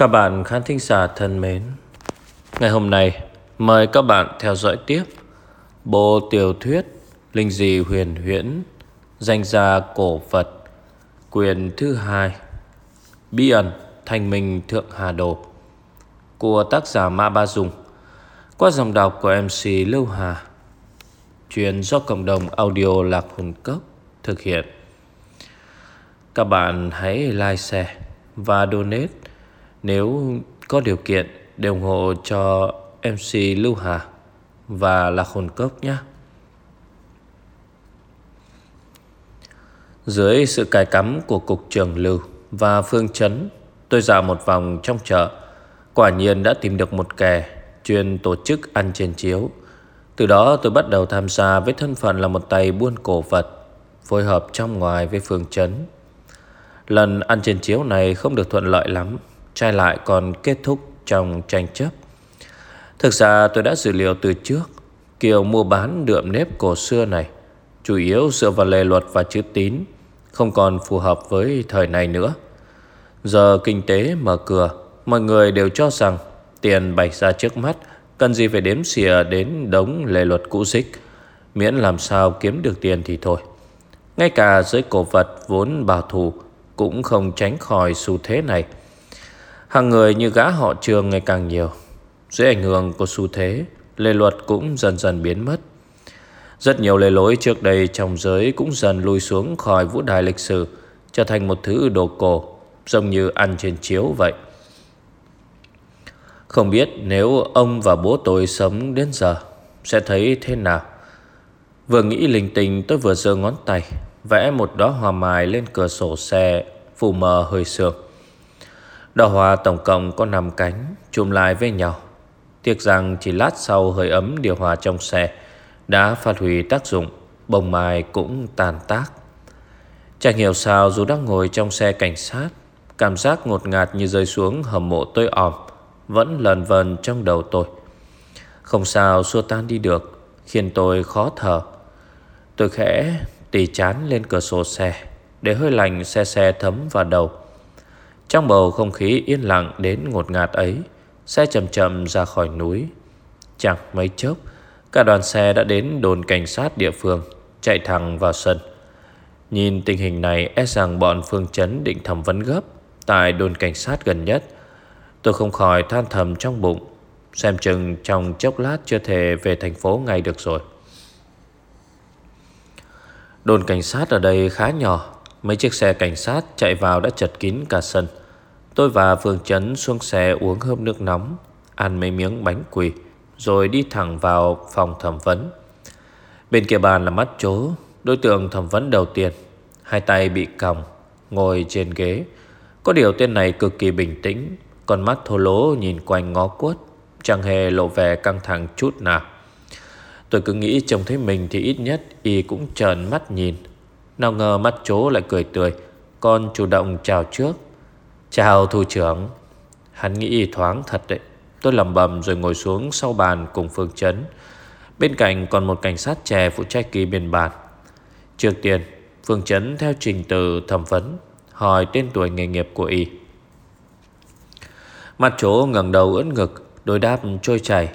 Các bạn khán thính giả thân mến Ngày hôm nay mời các bạn theo dõi tiếp Bộ tiểu thuyết Linh dị huyền huyễn Danh gia cổ Phật Quyền thứ hai Bí ẩn Thanh minh Thượng Hà Đồ Của tác giả Mã Ba Dung Qua dòng đọc của MC Lưu Hà. Truyền do cộng đồng audio Lạc Hồn Cốc thực hiện. Các bạn hãy like, share và donate nếu có điều kiện để ủng hộ cho MC Lưu Hà và Lạc Hồn Cốc nhé. Dưới sự cài cắm của Cục trưởng Lưu và Phương Trấn, tôi dạo một vòng trong chợ. Quả nhiên đã tìm được một kẻ chuyên tổ chức ăn trên chiếu. Từ đó tôi bắt đầu tham gia với thân phận là một tay buôn cổ vật, phối hợp trong ngoài với Phương Trấn. Lần ăn trên chiếu này không được thuận lợi lắm Trai lại còn kết thúc trong tranh chấp. Thực ra tôi đã dự liệu từ trước, Kiểu mua bán đượm nếp cổ xưa này, Chủ yếu dựa vào lề luật và chữ tín, Không còn phù hợp với thời này nữa. Giờ kinh tế mở cửa, Mọi người đều cho rằng Tiền bạch ra trước mắt, Cần gì phải đếm xìa đến đống lề luật cũ xích Miễn làm sao kiếm được tiền thì thôi. Ngay cả giới cổ vật vốn bảo thủ Cũng không tránh khỏi xu thế này. Hàng người như gã họ trường ngày càng nhiều. Dưới ảnh hưởng của xu thế, Lề luật cũng dần dần biến mất. Rất nhiều lề lối trước đây trong giới Cũng dần lùi xuống khỏi vũ đài lịch sử, Trở thành một thứ đồ cổ, Giống như ăn trên chiếu vậy. Không biết nếu ông và bố tôi sống đến giờ, Sẽ thấy thế nào? Vừa nghĩ linh tinh, tôi vừa giơ ngón tay, Vẽ một đóa hoa mai lên cửa sổ xe phù mờ hơi sương Đào hoa tổng cộng có 5 cánh Chùm lại với nhau. Tiếc rằng chỉ lát sau hơi ấm điều hòa trong xe Đã phát huy tác dụng, Bông mai cũng tàn tác. Chẳng hiểu sao dù đang ngồi trong xe cảnh sát, Cảm giác ngột ngạt như rơi xuống hầm mộ tôi òm Vẫn lần vần trong đầu tôi. Không sao xua tan đi được, Khiến tôi khó thở. Tôi khẽ tì chán lên cửa sổ xe, Để hơi lạnh xe xe thấm vào đầu trong bầu không khí yên lặng đến ngột ngạt ấy, Xe chậm chậm ra khỏi núi. Chẳng mấy chốc, Cả đoàn xe đã đến đồn cảnh sát địa phương, Chạy thẳng vào sân. Nhìn tình hình này E rằng bọn phương chấn định thẩm vấn gấp Tại đồn cảnh sát gần nhất. Tôi không khỏi than thầm trong bụng, Xem chừng trong chốc lát chưa thể về thành phố ngay được rồi. Đồn cảnh sát ở đây khá nhỏ, Mấy chiếc xe cảnh sát chạy vào đã chật kín cả sân. Tôi và Phương Trấn xuống xe uống hớp nước nóng, Ăn mấy miếng bánh quỳ, Rồi đi thẳng vào phòng thẩm vấn. Bên kia bàn là mắt chố, Đối tượng thẩm vấn đầu tiên, Hai tay bị còng, Ngồi trên ghế. Có điều tên này cực kỳ bình tĩnh, Con mắt thô lỗ nhìn quanh ngó quất, Chẳng hề lộ vẻ căng thẳng chút nào. Tôi cứ nghĩ trông thấy mình thì ít nhất Y cũng trợn mắt nhìn. Nào ngờ mắt chố lại cười tươi, Con chủ động chào trước. Chào thủ trưởng. Hắn nghĩ thoáng thật đấy. Tôi lầm bầm rồi ngồi xuống sau bàn cùng Phương Trấn Bên cạnh còn một cảnh sát trẻ phụ trách ký biên bản. Trước tiên, Phương Trấn theo trình tự thẩm vấn, Hỏi tên tuổi nghề nghiệp của y. Mặt chỗ ngẩng đầu ưỡn ngực, Đối đáp trôi chảy,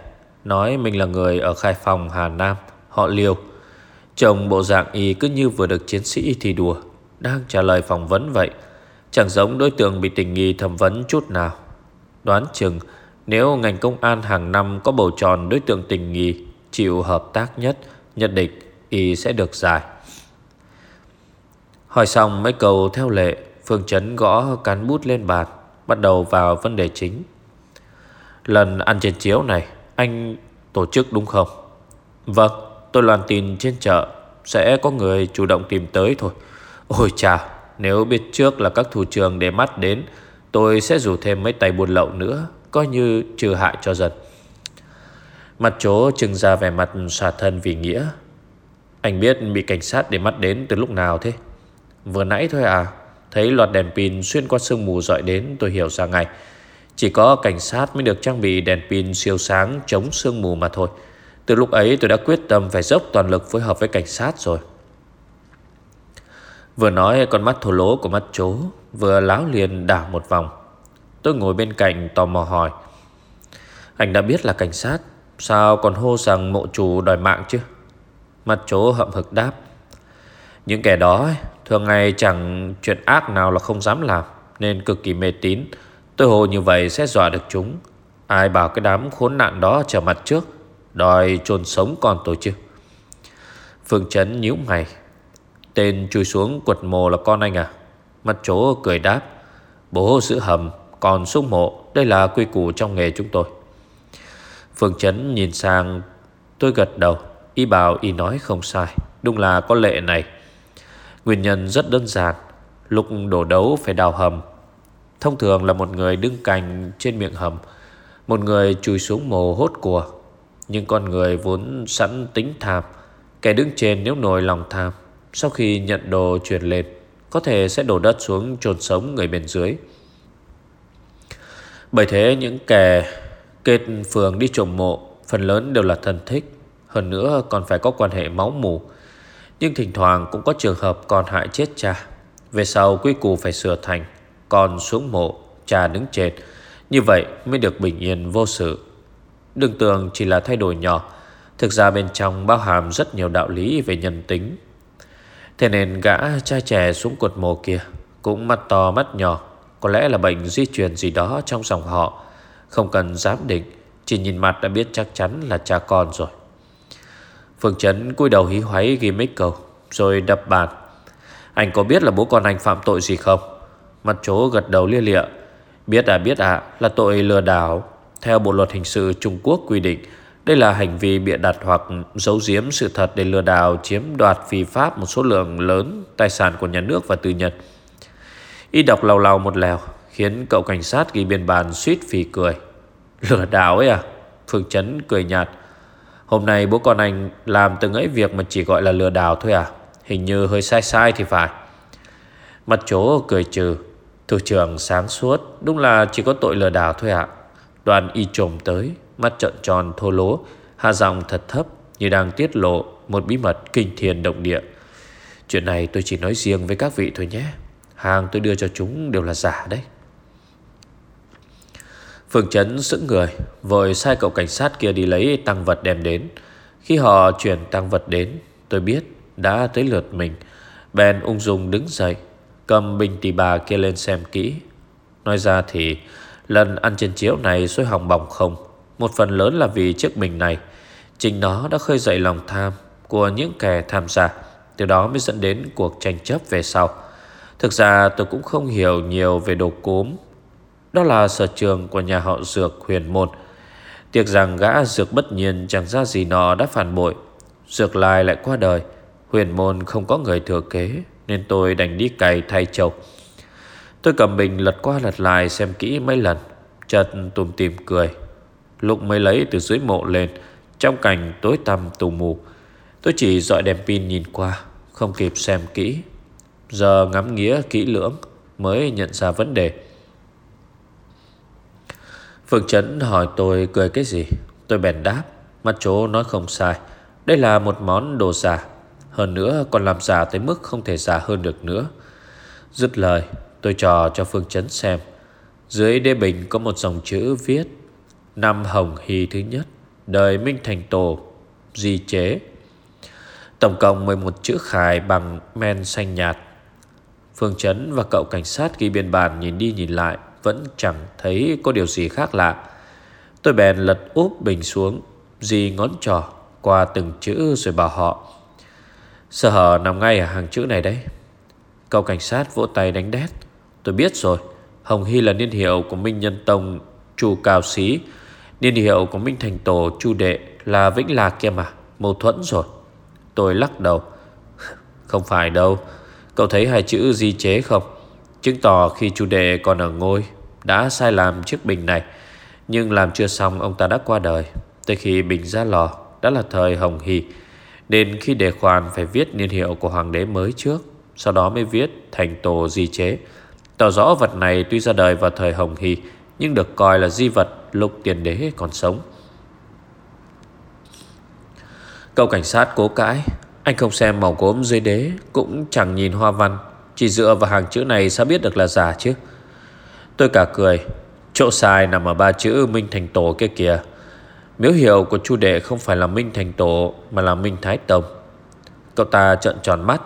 Nói mình là người ở Khai Phòng Hà Nam, Họ liều Chồng bộ dạng y cứ như vừa được chiến sĩ thì đùa Đang trả lời phỏng vấn vậy. Chẳng giống đối tượng bị tình nghi thẩm vấn chút nào. Đoán chừng, Nếu ngành công an hàng năm có bầu tròn đối tượng tình nghi, Chịu hợp tác nhất Nhất định y sẽ được giải. Hỏi xong mấy câu theo lệ, Phương Trấn gõ cán bút lên bàn, Bắt đầu vào vấn đề chính. Lần ăn trên chiếu này, Anh tổ chức đúng không? Vâng tôi loan tin trên chợ, Sẽ có người chủ động tìm tới thôi. Ôi chào nếu biết trước là các thủ trường để mắt đến, Tôi sẽ rủ thêm mấy tay buôn lậu nữa, Coi như trừ hại cho dần Mặt chố trừng ra vẻ mặt xả thân vì nghĩa. Anh biết bị cảnh sát để mắt đến từ lúc nào thế? Vừa nãy thôi à Thấy loạt đèn pin xuyên qua sương mù dọi đến, tôi hiểu ra ngay. Chỉ có cảnh sát mới được trang bị đèn pin siêu sáng chống sương mù mà thôi. Từ lúc ấy tôi đã quyết tâm phải dốc toàn lực phối hợp với cảnh sát rồi. Vừa nói, con mắt thổ lỗ của mắt chố Vừa láo liền đảo một vòng. Tôi ngồi bên cạnh tò mò hỏi, Anh đã biết là cảnh sát, Sao còn hô rằng mộ chủ đòi mạng chứ? Mặt chố hậm hực đáp, Những kẻ đó thường ngày chẳng chuyện ác nào là không dám làm, Nên cực kỳ mê tín. Tôi hồ như vậy sẽ dọa được chúng. Ai bảo cái đám khốn nạn đó trở mặt trước, Đòi trồn sống con tôi chứ? Phương Trấn nhíu mày Tên chui xuống quật mồ là con anh à? Mặt chỗ cười đáp, Bố giữ hầm, Còn xuống mộ, Đây là quy củ trong nghề chúng tôi. Phương Trấn nhìn sang, Tôi gật đầu, Y bảo y nói không sai, Đúng là có lệ này. Nguyên nhân rất đơn giản, Lúc đổ đấu phải đào hầm. Thông thường là một người đứng cành trên miệng hầm, Một người chui xuống mồ hốt của. Nhưng con người vốn sẵn tính tham, Kẻ đứng trên nếu nổi lòng tham. Sau khi nhận đồ truyền lên Có thể sẽ đổ đất xuống chôn sống người bên dưới. Bởi thế những kẻ kết phường đi trộm mộ Phần lớn đều là thân thích. Hơn nữa còn phải có quan hệ máu mù Nhưng thỉnh thoảng cũng có trường hợp con hại chết cha. Về sau quy củ phải sửa thành Con xuống mộ, Cha đứng trên. Như vậy mới được bình yên vô sự. Đừng tưởng chỉ là thay đổi nhỏ. Thực ra bên trong bao hàm rất nhiều đạo lý về nhân tính. Thế nên gã trai trẻ xuống cột mồ kia, Cũng mắt to mắt nhỏ, Có lẽ là bệnh di truyền gì đó trong dòng họ. Không cần giám định, Chỉ nhìn mặt đã biết chắc chắn là cha con rồi. Phương Trấn cúi đầu hí hoáy ghi mấy câu, Rồi đập bàn. Anh có biết là bố con anh phạm tội gì không? Mặt chố gật đầu lia lịa. Biết à biết à là tội lừa đảo. Theo Bộ Luật Hình sự Trung Quốc quy định đây là hành vi bịa đặt hoặc giấu giếm sự thật để lừa đảo, chiếm đoạt phi pháp một số lượng lớn tài sản của nhà nước và tư nhân. Y đọc lào lào một lèo, khiến cậu cảnh sát ghi biên bản suýt phì cười. Lừa đảo ấy à? Phương Chấn cười nhạt. Hôm nay bố con anh làm từng ấy việc mà chỉ gọi là lừa đảo thôi à? Hình như hơi sai sai thì phải. Mặt chố cười trừ. Thủ trưởng sáng suốt, Đúng là chỉ có tội lừa đảo thôi ạ Đoàn y trồm tới Mắt trợn tròn thô lố Hạ giọng thật thấp Như đang tiết lộ một bí mật kinh thiên động địa. Chuyện này tôi chỉ nói riêng với các vị thôi nhé. Hàng tôi đưa cho chúng đều là giả đấy. Phương Trấn sững người, Vội sai cậu cảnh sát kia đi lấy tăng vật đem đến. Khi họ chuyển tăng vật đến, Tôi biết đã tới lượt mình. Bèn ung dung đứng dậy, Cầm bình tỷ bà kia lên xem kỹ. Nói ra thì Lần ăn trên chiếu này xôi hỏng bỏng không? Một phần lớn là vì chiếc bình này. Chính nó đã khơi dậy lòng tham Của những kẻ tham gia, Từ đó mới dẫn đến cuộc tranh chấp về sau. Thực ra, tôi cũng không hiểu nhiều về đồ cốm. Đó là sở trường của nhà họ Dược huyền môn. Tiếc rằng gã Dược bất nhiên chẳng ra gì nó đã phản bội. Dược lai lại qua đời. Huyền môn không có người thừa kế, Nên tôi đành đi cày thay chồng. Tôi cầm bình lật qua lật lại xem kỹ mấy lần, Chợt tùm tìm cười. Lúc mới lấy từ dưới mộ lên, Trong cảnh tối tăm tù mù, Tôi chỉ dọi đèn pin nhìn qua, Không kịp xem kỹ. Giờ ngắm nghía kỹ lưỡng Mới nhận ra vấn đề. Phương Trấn hỏi tôi cười cái gì? Tôi bèn đáp, mắt chỗ nói không sai. Đây là một món đồ giả Hơn nữa còn làm giả tới mức không thể giả hơn được nữa. Dứt lời, Tôi trò cho Phương Trấn xem. Dưới đế bình có một dòng chữ viết Năm Hồng Hy thứ nhất, Đời Minh Thành Tổ, Di chế. Tổng cộng 11 chữ khải bằng men xanh nhạt. Phương Trấn và cậu cảnh sát ghi biên bản nhìn đi nhìn lại, Vẫn chẳng thấy có điều gì khác lạ. Tôi bèn lật úp bình xuống, Di ngón trỏ qua từng chữ rồi bảo họ, Sơ hở nằm ngay ở hàng chữ này đấy. Cậu cảnh sát vỗ tay đánh đét, Tôi biết rồi, Hồng Hy là niên hiệu của Minh Nhân Tông Chu Cao Sĩ Niên hiệu của Minh Thành Tổ Chu Đệ Là Vĩnh Lạc kia mà, Mâu thuẫn rồi. Tôi lắc đầu. Không phải đâu. Cậu thấy hai chữ di chế không? Chứng tỏ khi Chu Đệ còn ở ngôi, Đã sai làm chiếc bình này. Nhưng làm chưa xong, ông ta đã qua đời. Tới khi bình ra lò, Đã là thời Hồng Hy. Nên khi đề khoản phải viết niên hiệu của hoàng đế mới trước, Sau đó mới viết thành tổ di chế. Tỏ rõ vật này tuy ra đời vào thời Hồng Hy, Nhưng được coi là di vật lúc tiền đế còn sống. Cậu cảnh sát cố cãi, Anh không xem màu gốm dưới đế, Cũng chẳng nhìn hoa văn, Chỉ dựa vào hàng chữ này sao biết được là giả chứ? Tôi cả cười, Chỗ sai nằm ở ba chữ Minh Thành Tổ kia kìa. Miếu hiệu của chu đệ không phải là Minh Thành Tổ, Mà là Minh Thái Tông. Cậu ta trợn tròn mắt,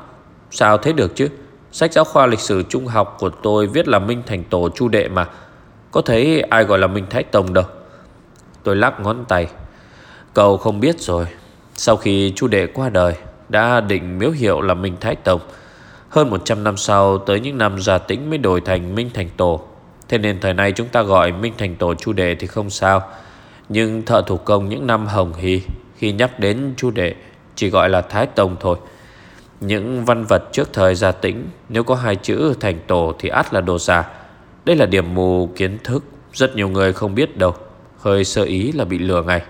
Sao thế được chứ? Sách giáo khoa lịch sử trung học của tôi viết là Minh Thành Tổ chu đệ mà. Có thấy ai gọi là Minh Thái Tông đâu? Tôi lắc ngón tay. Cậu không biết rồi. Sau khi chu đệ qua đời, Đã định miếu hiệu là Minh Thái Tông. Hơn 100 năm sau, Tới những năm gia tĩnh mới đổi thành Minh Thành Tổ. Thế nên thời nay chúng ta gọi Minh Thành Tổ chu đệ thì không sao. Nhưng thợ thủ công những năm hồng hy Khi nhắc đến chu đệ, Chỉ gọi là Thái Tông thôi. Những văn vật trước thời gia tĩnh Nếu có hai chữ thành tổ Thì ắt là đồ giả đây là điểm mù kiến thức, Rất nhiều người không biết đâu, Hơi sơ ý là bị lừa ngay.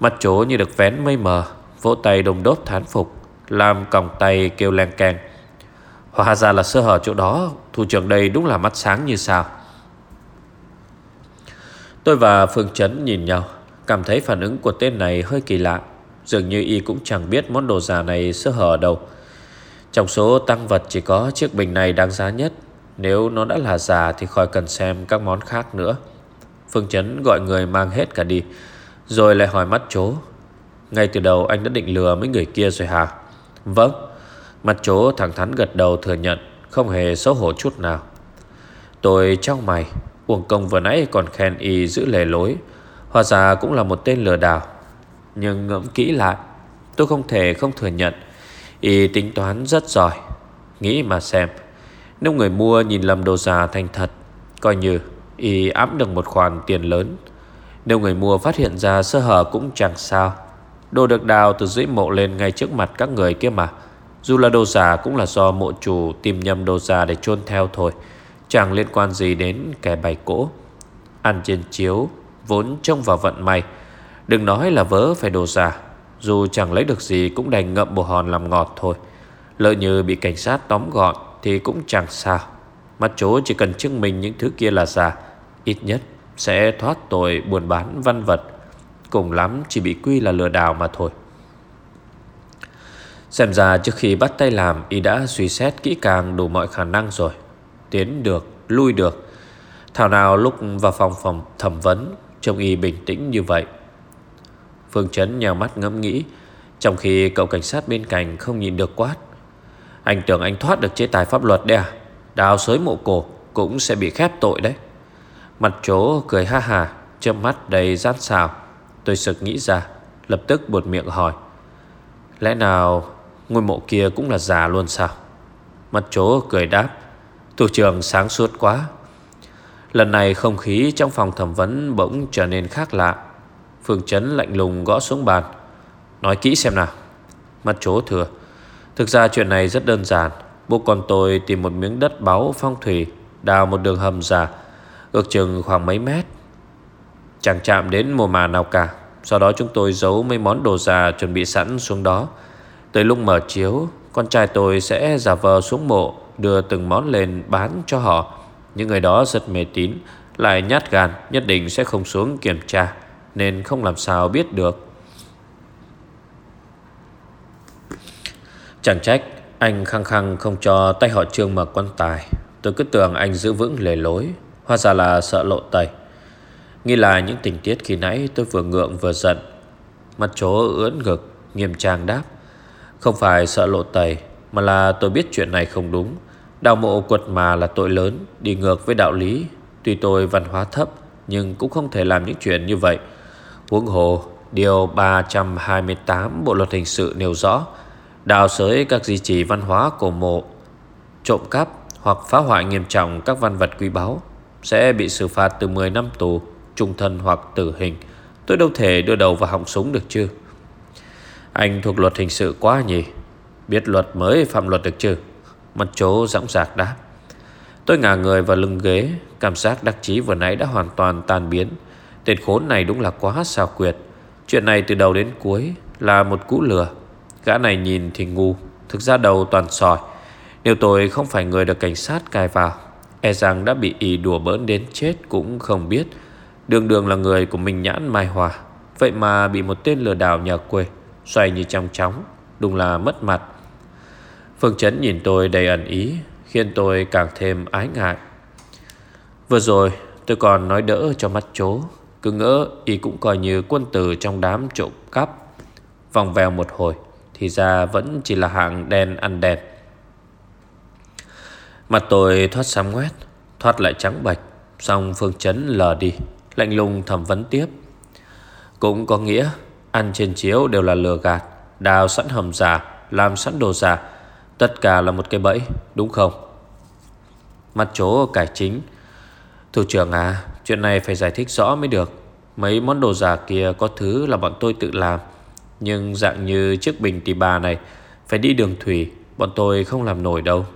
Mặt chỗ như được vén mây mờ, Vỗ tay đồng đốt thán phục, Làm còng tay kêu len keng. Hóa ra là sơ hở chỗ đó, Thủ trưởng đây đúng là mắt sáng như sao. Tôi và Phương Trấn nhìn nhau, Cảm thấy phản ứng của tên này hơi kỳ lạ. Dường như y cũng chẳng biết món đồ giả này sơ hở đâu. Trong số tăng vật chỉ có chiếc bình này đáng giá nhất. Nếu nó đã là giả thì khỏi cần xem các món khác nữa. Phương Chấn gọi người mang hết cả đi, Rồi lại hỏi mắt chố. Ngay từ đầu anh đã định lừa mấy người kia rồi hả? Vâng. Mặt chố thẳng thắn gật đầu thừa nhận, Không hề xấu hổ chút nào. Tôi trong mày, Uổng công vừa nãy còn khen y giữ lề lối. Hóa ra cũng là một tên lừa đảo. Nhưng ngẫm kỹ lại, Tôi không thể không thừa nhận, Y tính toán rất giỏi. Nghĩ mà xem. Nếu người mua nhìn lầm đồ giả thành thật, Coi như Y áp được một khoản tiền lớn. Nếu người mua phát hiện ra sơ hở cũng chẳng sao. Đồ được đào từ dưới mộ lên ngay trước mặt các người kia mà. Dù là đồ giả cũng là do mộ chủ tìm nhầm đồ giả để chôn theo thôi. Chẳng liên quan gì đến kẻ bày cỗ. Ăn trên chiếu, Vốn trông vào vận may. Đừng nói là vớ phải đồ giả Dù chẳng lấy được gì cũng đành ngậm bồ hòn làm ngọt thôi. Lỡ như bị cảnh sát tóm gọn thì cũng chẳng sao. Mặt chố chỉ cần chứng minh những thứ kia là giả. Ít nhất sẽ thoát tội buôn bán văn vật. Cùng lắm chỉ bị quy là lừa đảo mà thôi. Xem ra trước khi bắt tay làm Y đã suy xét kỹ càng đủ mọi khả năng rồi. Tiến được, lui được. Thảo nào lúc vào phòng phòng thẩm vấn Trông Y bình tĩnh như vậy. Phương Trấn nhào mắt ngẫm nghĩ Trong khi cậu cảnh sát bên cạnh không nhìn được quát. Anh tưởng anh thoát được chế tài pháp luật đấy à? Đào sới mộ cổ Cũng sẽ bị khép tội đấy. Mặt chố cười ha hà Trước mắt đầy rát xào Tôi sực nghĩ ra, Lập tức buột miệng hỏi. Lẽ nào ngôi mộ kia cũng là già luôn sao? Mặt chố cười đáp. Thủ trưởng sáng suốt quá. Lần này không khí trong phòng thẩm vấn bỗng trở nên khác lạ. Phương Trấn lạnh lùng gõ xuống bàn. Nói kỹ xem nào. Mặt chố thừa. Thực ra chuyện này rất đơn giản. Bố con tôi tìm một miếng đất báu phong thủy, Đào một đường hầm giả, Ước chừng khoảng mấy mét. Chẳng chạm đến mùa mà nào cả. Sau đó chúng tôi giấu mấy món đồ già Chuẩn bị sẵn xuống đó. Tới lúc mở chiếu, Con trai tôi sẽ giả vờ xuống mộ, Đưa từng món lên bán cho họ. Những người đó rất mê tín, Lại nhát gan, nhất định sẽ không xuống kiểm tra, Nên không làm sao biết được. Chẳng trách Anh khăng khăng không cho tay họ trương mở quan tài. Tôi cứ tưởng anh giữ vững lề lối, Hóa ra là sợ lộ tẩy. Nghĩ là những tình tiết khi nãy tôi vừa ngượng vừa giận Mặt chố ưỡn ngực, Nghiêm trang đáp. Không phải sợ lộ tẩy, Mà là tôi biết chuyện này không đúng. Đào mộ quật mà là tội lớn, Đi ngược với đạo lý. Tuy tôi văn hóa thấp, Nhưng cũng không thể làm những chuyện như vậy. Huống hồ, Điều 328 Bộ Luật Hình sự nêu rõ Đào sới các di chỉ văn hóa cổ mộ, Trộm cắp hoặc phá hoại nghiêm trọng các văn vật quý báu Sẽ bị xử phạt từ 10 năm tù Trung thân hoặc tử hình. Tôi đâu thể đưa đầu vào họng súng được chứ? Anh thuộc luật hình sự quá nhỉ? Biết luật mới phạm luật được chứ? Mặt chố dõng dạc đáp Tôi ngả người vào lưng ghế, Cảm giác đắc chí vừa nãy đã hoàn toàn tan biến. Tên khốn này đúng là quá xào quyệt. Chuyện này từ đầu đến cuối Là một cú lừa. Gã này nhìn thì ngu, Thực ra đầu toàn sỏi. Nếu tôi không phải người được cảnh sát cài vào E rằng đã bị y đùa bỡn đến chết cũng không biết. Đường đường là người của mình nhãn Mai Hòa, Vậy mà bị một tên lừa đảo nhà quê, Xoay như trong chóng, Đúng là mất mặt. Phương Trấn nhìn tôi đầy ẩn ý, Khiến tôi càng thêm ái ngại. Vừa rồi, Tôi còn nói đỡ cho mắt chố, Cứ ngỡ y cũng coi như quân tử trong đám trộm cắp. Vòng vèo một hồi thì ra vẫn chỉ là hàng đen ăn đen Mặt tôi thoát xám quét Thoát lại trắng bạch Xong Phương Chấn lờ đi, Lạnh lùng thẩm vấn tiếp. Cũng có nghĩa, Ăn trên chiếu đều là lừa gạt, Đào sẵn hầm giả, Làm sẵn đồ giả, Tất cả là một cái bẫy, Đúng không? Mặt chỗ cải chính, Thủ trưởng à Chuyện này phải giải thích rõ mới được. Mấy món đồ giả kia có thứ là bọn tôi tự làm nhưng dạng như chiếc bình tì bà này, Phải đi đường thủy, Bọn tôi không làm nổi đâu.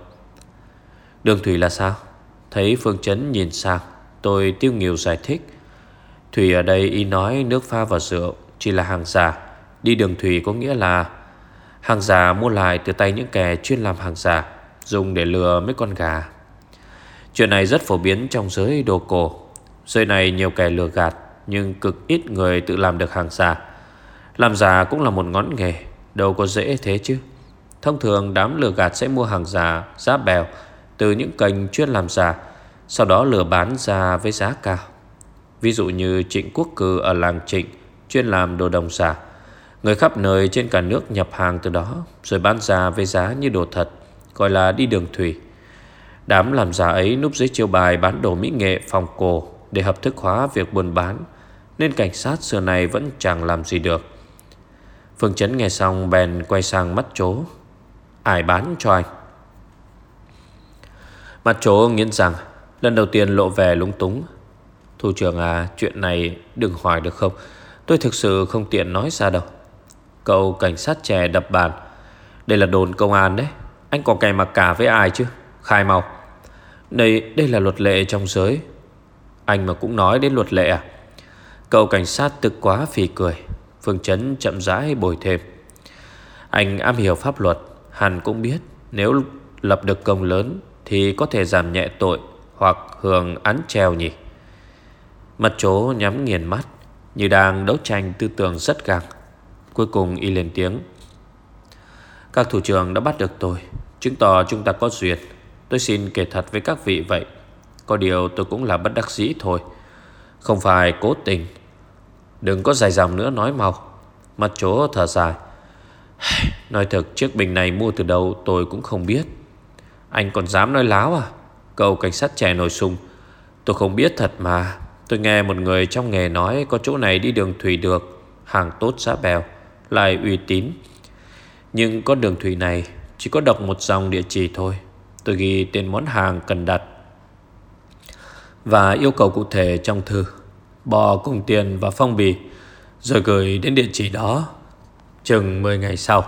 Đường thủy là sao? Thấy Phương Chấn nhìn sang, Tôi tiêu nghiều giải thích. Thủy ở đây y nói nước pha vào rượu, Chỉ là hàng giả. Đi đường thủy có nghĩa là Hàng giả mua lại từ tay những kẻ chuyên làm hàng giả, Dùng để lừa mấy con gà. Chuyện này rất phổ biến trong giới đồ cổ. Giới này nhiều kẻ lừa gạt, Nhưng cực ít người tự làm được hàng giả. Làm giả cũng là một ngón nghề, Đâu có dễ thế chứ. Thông thường đám lừa gạt sẽ mua hàng giả Giá bèo, Từ những kênh chuyên làm giả Sau đó lừa bán ra với giá cao. Ví dụ như Trịnh Quốc Cử ở làng Trịnh, Chuyên làm đồ đồng giả Người khắp nơi trên cả nước nhập hàng từ đó, Rồi bán ra với giá như đồ thật, Gọi là đi đường thủy. Đám làm giả ấy núp dưới chiêu bài bán đồ mỹ nghệ, phòng cổ Để hợp thức hóa việc buôn bán, Nên cảnh sát xưa này vẫn chẳng làm gì được. Phương Chấn nghe xong bèn quay sang mắt chố. Ai bán cho anh? Mặt chố nghiến rằng Lần đầu tiên lộ vẻ lúng túng. Thủ trưởng à Chuyện này đừng hỏi được không? Tôi thực sự không tiện nói ra đâu. Cậu cảnh sát trẻ đập bàn. Đây là đồn công an đấy. Anh có kẻ mặc cả với ai chứ? Khai mau. Đây, đây là luật lệ trong giới. Anh mà cũng nói đến luật lệ à? Cậu cảnh sát tức quá phì cười. Phương Trấn chậm rãi bồi thêm. Anh am hiểu pháp luật, Hẳn cũng biết Nếu lập được công lớn Thì có thể giảm nhẹ tội Hoặc hưởng án treo nhỉ. Mặt chố nhắm nghiền mắt Như đang đấu tranh tư tưởng rất găng Cuối cùng y lên tiếng. Các thủ trưởng đã bắt được tôi, Chứng tỏ chúng ta có duyệt Tôi xin kể thật với các vị vậy. Có điều tôi cũng là bất đắc dĩ thôi. Không phải cố tình Đừng có dài dòng nữa, nói mau. Mặt chỗ thở dài. Nói thật, chiếc bình này mua từ đâu tôi cũng không biết. Anh còn dám nói láo à? Cậu cảnh sát trẻ nổi sung Tôi không biết thật mà. Tôi nghe một người trong nghề nói Có chỗ này đi đường thủy được. Hàng tốt giá bèo, Lại uy tín. Nhưng con đường thủy này, Chỉ có đọc một dòng địa chỉ thôi. Tôi ghi tên món hàng cần đặt Và yêu cầu cụ thể trong thư. Bò cùng tiền và phong bì, Rồi gửi đến địa chỉ đó. Chừng 10 ngày sau,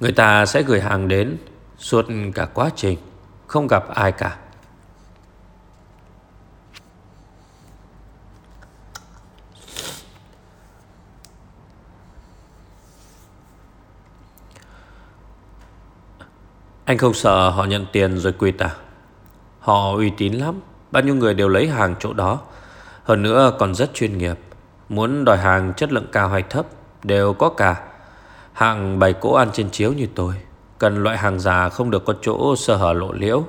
Người ta sẽ gửi hàng đến, Suốt cả quá trình, Không gặp ai cả. Anh không sợ họ nhận tiền rồi quỵt à? Họ uy tín lắm, Bao nhiêu người đều lấy hàng chỗ đó. Hơn nữa còn rất chuyên nghiệp. Muốn đòi hàng chất lượng cao hay thấp Đều có cả. Hàng bày cỗ ăn trên chiếu như tôi, Cần loại hàng giả không được có chỗ sơ hở lộ liễu,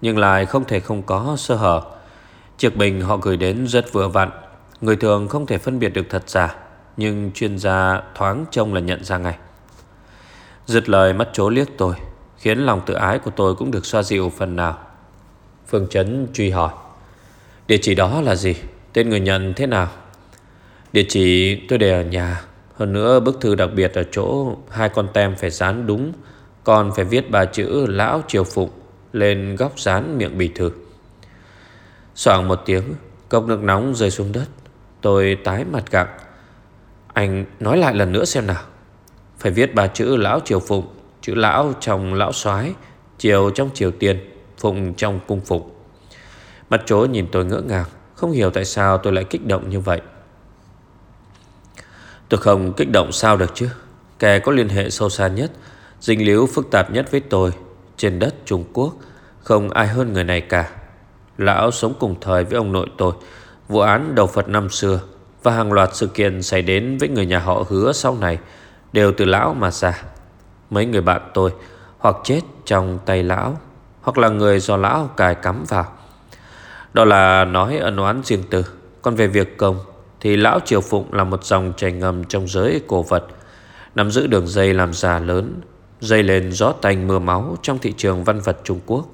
Nhưng lại không thể không có sơ hở. Chiếc bình họ gửi đến rất vừa vặn. Người thường không thể phân biệt được thật giả, Nhưng chuyên gia thoáng trông là nhận ra ngay. Giật lời mắt chố liếc tôi, Khiến lòng tự ái của tôi cũng được xoa dịu phần nào. Phương Trấn truy hỏi, Địa chỉ đó là gì? Tên người nhận thế nào? Địa chỉ tôi để ở nhà. Hơn nữa, bức thư đặc biệt ở chỗ Hai con tem phải dán đúng, Còn phải viết ba chữ Lão Triều Phụng Lên góc dán miệng bì thư. Soảng một tiếng, Cốc nước nóng rơi xuống đất. Tôi tái mặt gặng. Anh nói lại lần nữa xem nào. Phải viết ba chữ Lão Triều Phụng, Chữ lão trong lão soái, Triều trong triều tiền Phụng trong cung phụng. Mặt chố nhìn tôi ngỡ ngàng. Không hiểu tại sao tôi lại kích động như vậy. Tôi không kích động sao được chứ? Kẻ có liên hệ sâu xa nhất, Dinh líu phức tạp nhất với tôi, Trên đất Trung Quốc, Không ai hơn người này cả. Lão sống cùng thời với ông nội tôi, Vụ án đầu Phật năm xưa, Và hàng loạt sự kiện xảy đến với người nhà họ hứa sau này, Đều từ lão mà ra. Mấy người bạn tôi Hoặc chết trong tay lão, Hoặc là người do lão cài cắm vào. Đó là nói ân oán riêng tư. Còn về việc công, Thì Lão Triều Phụng là một dòng chảy ngầm trong giới cổ vật. Nắm giữ đường dây làm già lớn, Dây lên gió tanh mưa máu Trong thị trường văn vật Trung Quốc.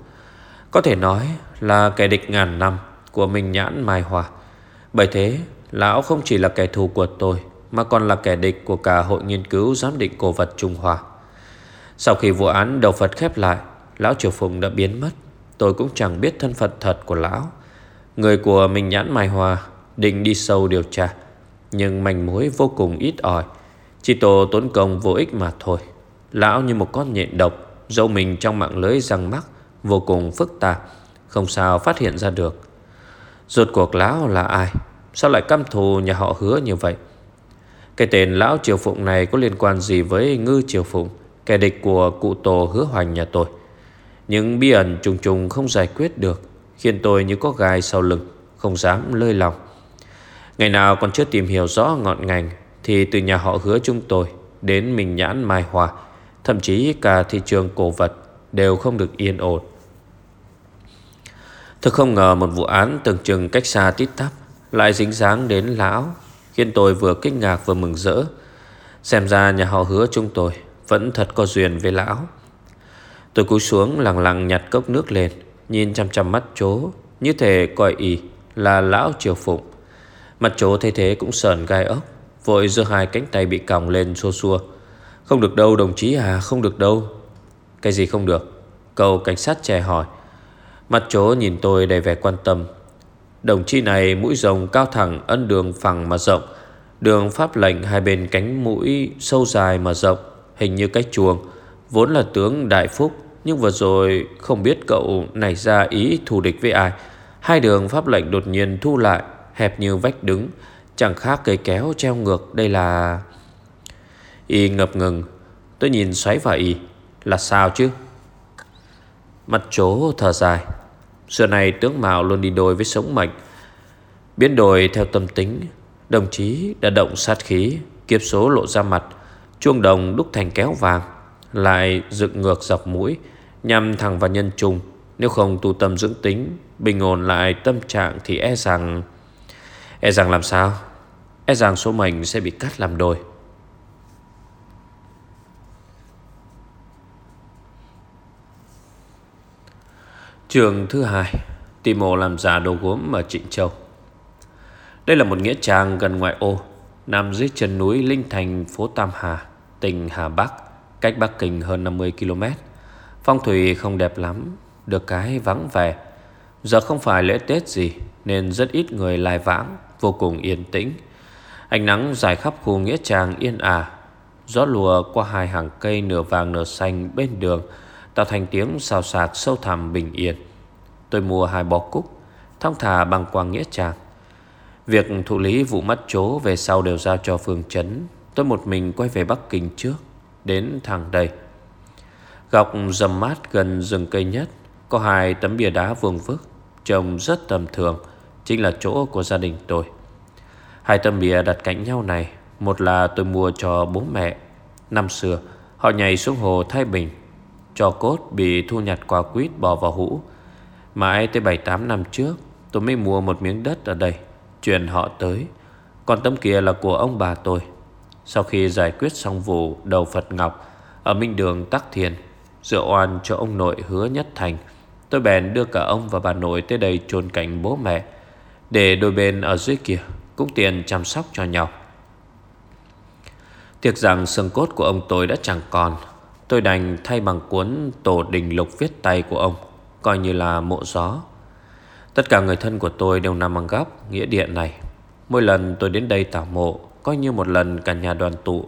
Có thể nói là kẻ địch ngàn năm Của Minh Nhãn Mai Hòa. Bởi thế, Lão không chỉ là kẻ thù của tôi, Mà còn là kẻ địch của cả Hội Nghiên cứu Giám định Cổ vật Trung Hoa. Sau khi vụ án đầu Phật khép lại, Lão Triều Phụng đã biến mất. Tôi cũng chẳng biết thân phận thật của lão. Người của Minh Nhãn Mai Hòa Định đi sâu điều tra, Nhưng manh mối vô cùng ít ỏi. Chỉ tổ tốn công vô ích mà thôi. Lão như một con nhện độc dâu mình trong mạng lưới răng mắc, Vô cùng phức tạp, Không sao phát hiện ra được. Rốt cuộc lão là ai? Sao lại căm thù nhà họ hứa như vậy? Cái tên lão triều phụng này Có liên quan gì với ngư triều phụng, Kẻ địch của cụ tổ hứa hoành nhà tôi? Những bí ẩn trùng trùng không giải quyết được. Khiến tôi như có gai sau lưng, Không dám lơi lòng. Ngày nào còn chưa tìm hiểu rõ ngọn ngành, Thì từ nhà họ hứa chúng tôi Đến mình nhãn mai hòa, Thậm chí cả thị trường cổ vật Đều không được yên ổn. Thực không ngờ một vụ án tưởng chừng cách xa tít tắp, Lại dính dáng đến lão, Khiến tôi vừa kinh ngạc vừa mừng rỡ. Xem ra nhà họ hứa chúng tôi Vẫn thật có duyên với lão. Tôi cúi xuống lặng lặng nhặt cốc nước lên Nhìn chăm chăm mắt chố, Như thể coi y là lão triều phụng. Mặt chố thấy thế cũng sờn gai ốc, Vội giơ hai cánh tay bị còng lên xua xua. Không được đâu, đồng chí à Không được đâu. Cái gì không được? Cầu cảnh sát trẻ hỏi. Mặt chố nhìn tôi đầy vẻ quan tâm. Đồng chí này, mũi rồng cao thẳng Ân đường phẳng mà rộng. Đường pháp lệnh hai bên cánh mũi Sâu dài mà rộng, Hình như cái chuồng, Vốn là tướng Đại Phúc. Nhưng vừa rồi không biết cậu nảy ra ý thù địch với ai. Hai đường pháp lệnh đột nhiên thu lại, Hẹp như vách đứng, Chẳng khác cây kéo treo ngược. Đây là... Y ngập ngừng. Tôi nhìn xoáy vào Y. Là sao chứ? Mặt chố thở dài. Xưa này tướng Mạo luôn đi đôi với sống mệnh. Biến đổi theo tâm tính. Đồng chí đã động sát khí, Kiếp số lộ ra mặt. Chuông đồng đúc thành kéo vàng. Lại dựng ngược dọc mũi, Nhằm thẳng vào nhân trung. Nếu không tu tâm dưỡng tính, Bình ổn lại tâm trạng thì e rằng E rằng làm sao? E rằng số mệnh sẽ bị cắt làm đôi. Trường thứ hai Tìm mộ làm giả đồ gốm ở Trịnh Châu. Đây là một nghĩa trang gần ngoại ô, Nằm dưới chân núi Linh Thành, phố Tam Hà, Tỉnh Hà Bắc. Cách Bắc Kinh hơn 50 km Phong thủy không đẹp lắm, Được cái vắng vẻ. Giờ không phải lễ Tết gì, Nên rất ít người lai vãng, Vô cùng yên tĩnh. Ánh nắng dài khắp khu nghĩa trang yên ả. Gió lùa qua hai hàng cây nửa vàng nửa xanh bên đường, Tạo thành tiếng xào xạc sâu thẳm bình yên. Tôi mua hai bó cúc, Thong thả bằng quang nghĩa trang. Việc thụ lý vụ mắt chố Về sau đều giao cho phương chấn Tôi một mình quay về Bắc Kinh trước. Đến thẳng đây. Gọc rầm mát gần rừng cây nhất, Có hai tấm bia đá vuông vức, Trông rất tầm thường, Chính là chỗ của gia đình tôi. Hai tấm bia đặt cạnh nhau này, Một là tôi mua cho bố mẹ. Năm xưa, Họ nhảy xuống hồ Thái Bình, cho cốt bị thu nhặt qua quýt bỏ vào hũ. Mãi tới 7-8 năm trước, Tôi mới mua một miếng đất ở đây, Chuyển họ tới. Còn tấm kia là của ông bà tôi. Sau khi giải quyết xong vụ đầu Phật Ngọc, Ở Minh Đường Tắc Thiền Dựa oan cho ông nội hứa nhất thành, Tôi bèn đưa cả ông và bà nội tới đây chôn cảnh bố mẹ, Để đôi bên ở dưới kia Cũng tiền chăm sóc cho nhau. Tiếc rằng xương cốt của ông tôi đã chẳng còn, Tôi đành thay bằng cuốn tổ đình lục viết tay của ông, Coi như là mộ gió. Tất cả người thân của tôi đều nằm bằng góc nghĩa điện này. Mỗi lần tôi đến đây tảo mộ Coi như một lần cả nhà đoàn tụ.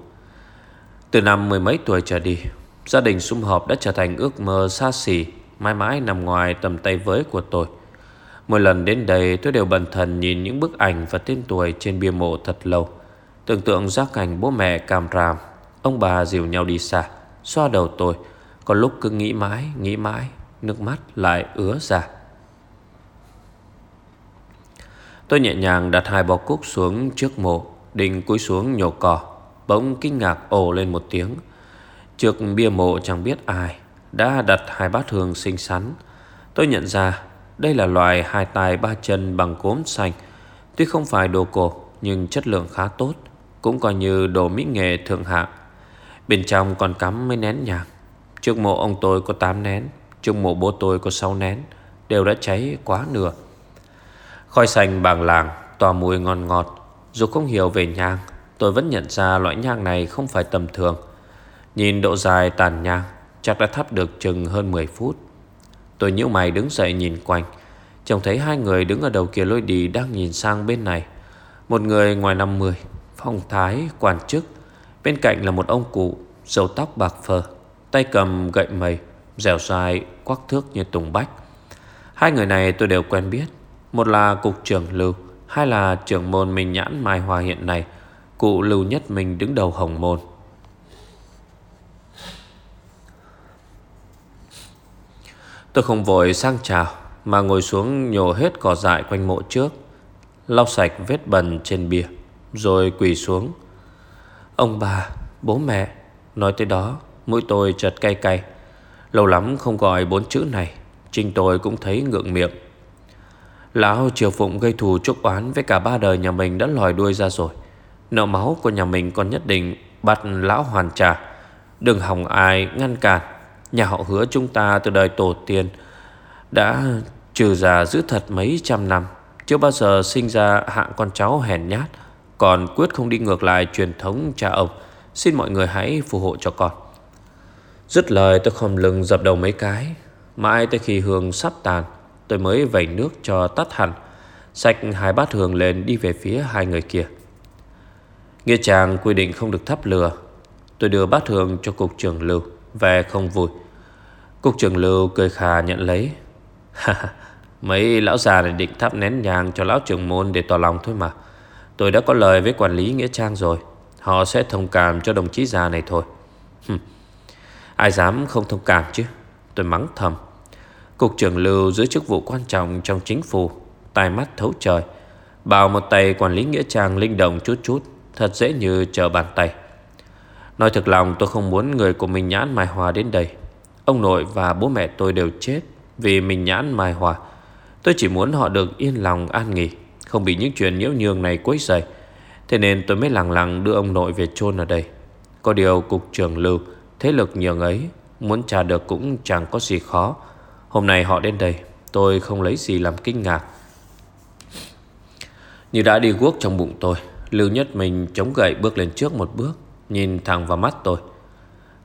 Từ năm mười mấy tuổi trở đi Gia đình sum họp đã trở thành ước mơ xa xỉ Mãi mãi nằm ngoài tầm tay với của tôi. Mỗi lần đến đây tôi đều bần thần nhìn những bức ảnh và tên tuổi trên bia mộ thật lâu. Tưởng tượng giác cảnh bố mẹ cam ràm Ông bà dìu nhau đi xa Xoa đầu tôi. Có lúc cứ nghĩ mãi, nghĩ mãi Nước mắt lại ứa ra. Tôi nhẹ nhàng đặt hai bó cúc xuống trước mộ đình cúi xuống nhổ cỏ, Bỗng kinh ngạc ồ lên một tiếng. Trước bia mộ chẳng biết ai, Đã đặt hai bát hương xinh xắn. Tôi nhận ra Đây là loại hai tai ba chân bằng cốm xanh Tuy không phải đồ cổ, Nhưng chất lượng khá tốt, Cũng coi như đồ mỹ nghệ thượng hạng. Bên trong còn cắm mấy nén nhang Trước mộ ông tôi có 8 nén, Trước mộ bố tôi có 6 nén, Đều đã cháy quá nửa. Khói xanh bàng làng Tòa mùi ngon ngọt dù không hiểu về nhang Tôi vẫn nhận ra loại nhang này không phải tầm thường. Nhìn độ dài tàn nhang Chắc đã thắp được chừng hơn 10 phút. Tôi nhíu mày đứng dậy nhìn quanh Trông thấy hai người đứng ở đầu kia lối đi Đang nhìn sang bên này. Một người ngoài 50 Phong thái, quan chức. Bên cạnh là một ông cụ Râu tóc bạc phơ Tay cầm gậy mây Dẻo dài quắc thước như tùng bách. Hai người này tôi đều quen biết Một là cục trưởng Lưu hay là trưởng môn Minh Nhãn Mai Hoa hiện nay Cụ Lưu Nhất Minh đứng đầu hồng môn? Tôi không vội sang chào Mà ngồi xuống nhổ hết cỏ dại quanh mộ trước Lau sạch vết bẩn trên bia Rồi quỳ xuống. Ông bà, bố mẹ Nói tới đó Mũi tôi chợt cay cay. Lâu lắm không gọi bốn chữ này Trinh tôi cũng thấy ngượng miệng. Lão Triều Phụng gây thù chúc oán Với cả ba đời nhà mình đã lòi đuôi ra rồi. Nợ máu của nhà mình còn nhất định Bắt lão hoàn trả. Đừng hỏng ai ngăn cản. Nhà họ hứa chúng ta từ đời tổ tiên Đã trừ già giữ thật mấy trăm năm. Chưa bao giờ sinh ra hạng con cháu hèn nhát. Còn quyết không đi ngược lại truyền thống cha ông. Xin mọi người hãy phù hộ cho con. Dứt lời tôi không lưng dập đầu mấy cái. Mãi tới khi hương sắp tàn Tôi mới vẩy nước cho tắt hẳn sạch hai bát hương lên đi về phía hai người kia. Nghĩa chàng quy định không được thắp lửa. Tôi đưa bát hương cho cục trưởng lưu Về không vui. Cục trưởng lưu cười khà nhận lấy. Mấy lão già này định thắp nén nhang cho lão trưởng môn để tỏ lòng thôi mà. Tôi đã có lời với quản lý Nghĩa Trang rồi, Họ sẽ thông cảm cho đồng chí già này thôi. Ai dám không thông cảm chứ? Tôi mắng thầm. Cục trưởng lưu giữ chức vụ quan trọng trong chính phủ, Tai mắt thấu trời. Bảo một tay quản lý Nghĩa Trang linh động chút chút, Thật dễ như chờ bàn tay. Nói thật lòng, tôi không muốn người của mình nhãn Mai Hòa đến đây. Ông nội và bố mẹ tôi đều chết Vì mình nhãn Mai Hòa. Tôi chỉ muốn họ được yên lòng an nghỉ, Không bị những chuyện nhiễu nhường này quấy rầy. Thế nên tôi mới lặng lặng đưa ông nội về chôn ở đây. Có điều cục trưởng lưu, Thế lực nhường ấy, Muốn trả được cũng chẳng có gì khó. Hôm nay họ đến đây Tôi không lấy gì làm kinh ngạc. Như đã đi guốc trong bụng tôi Lưu Nhất mình chống gậy bước lên trước một bước Nhìn thẳng vào mắt tôi.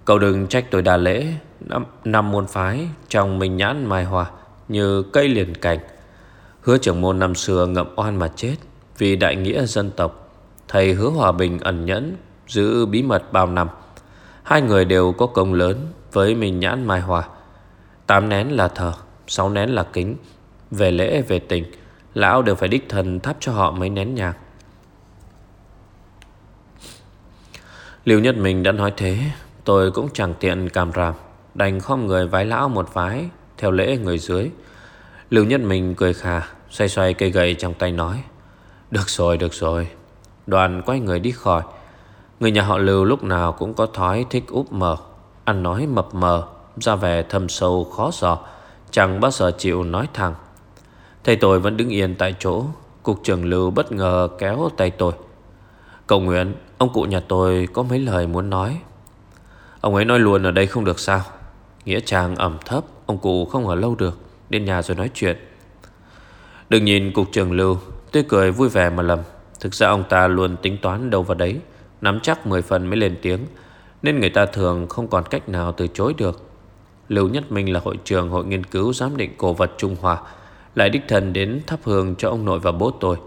Cậu đừng trách tôi đà lễ Năm, năm môn phái Trong mình nhãn mai hòa Như cây liền cành. Hứa trưởng môn năm xưa ngậm oan mà chết Vì đại nghĩa dân tộc. Thầy hứa hòa bình ẩn nhẫn Giữ bí mật bao năm. Hai người đều có công lớn Với mình nhãn mai hòa. Tám nén là thờ, Sáu nén là kính. Về lễ, về tình, Lão đều phải đích thần thắp cho họ mấy nén nhạc. Lưu nhất mình đã nói thế, Tôi cũng chẳng tiện càm ràm Đành khom người vái lão một vái, Theo lễ người dưới. Lưu nhất mình cười khà, Xoay xoay cây gậy trong tay nói, Được rồi được rồi, Đoàn quay người đi khỏi. Người nhà họ Lưu lúc nào cũng có thói thích úp mờ, Ăn nói mập mờ. Ra vẻ thâm sâu khó dò. Chẳng bao giờ chịu nói thẳng. Thầy tôi vẫn đứng yên tại chỗ. Cục trưởng Lưu bất ngờ kéo tay tôi. Cầu nguyện Ông cụ nhà tôi có mấy lời muốn nói. Ông ấy nói luôn ở đây không được sao? Nghĩa trang ẩm thấp, Ông cụ không ở lâu được, Đến nhà rồi nói chuyện. Đừng nhìn cục trưởng lưu tôi cười vui vẻ mà lầm. Thực ra ông ta luôn tính toán đâu vào đấy, Nắm chắc 10 phần mới lên tiếng, Nên người ta thường không còn cách nào từ chối được. Lưu Nhất Minh là hội trưởng Hội nghiên cứu giám định cổ vật Trung Hoa, Lại đích thân đến thắp hương cho ông nội và bố tôi.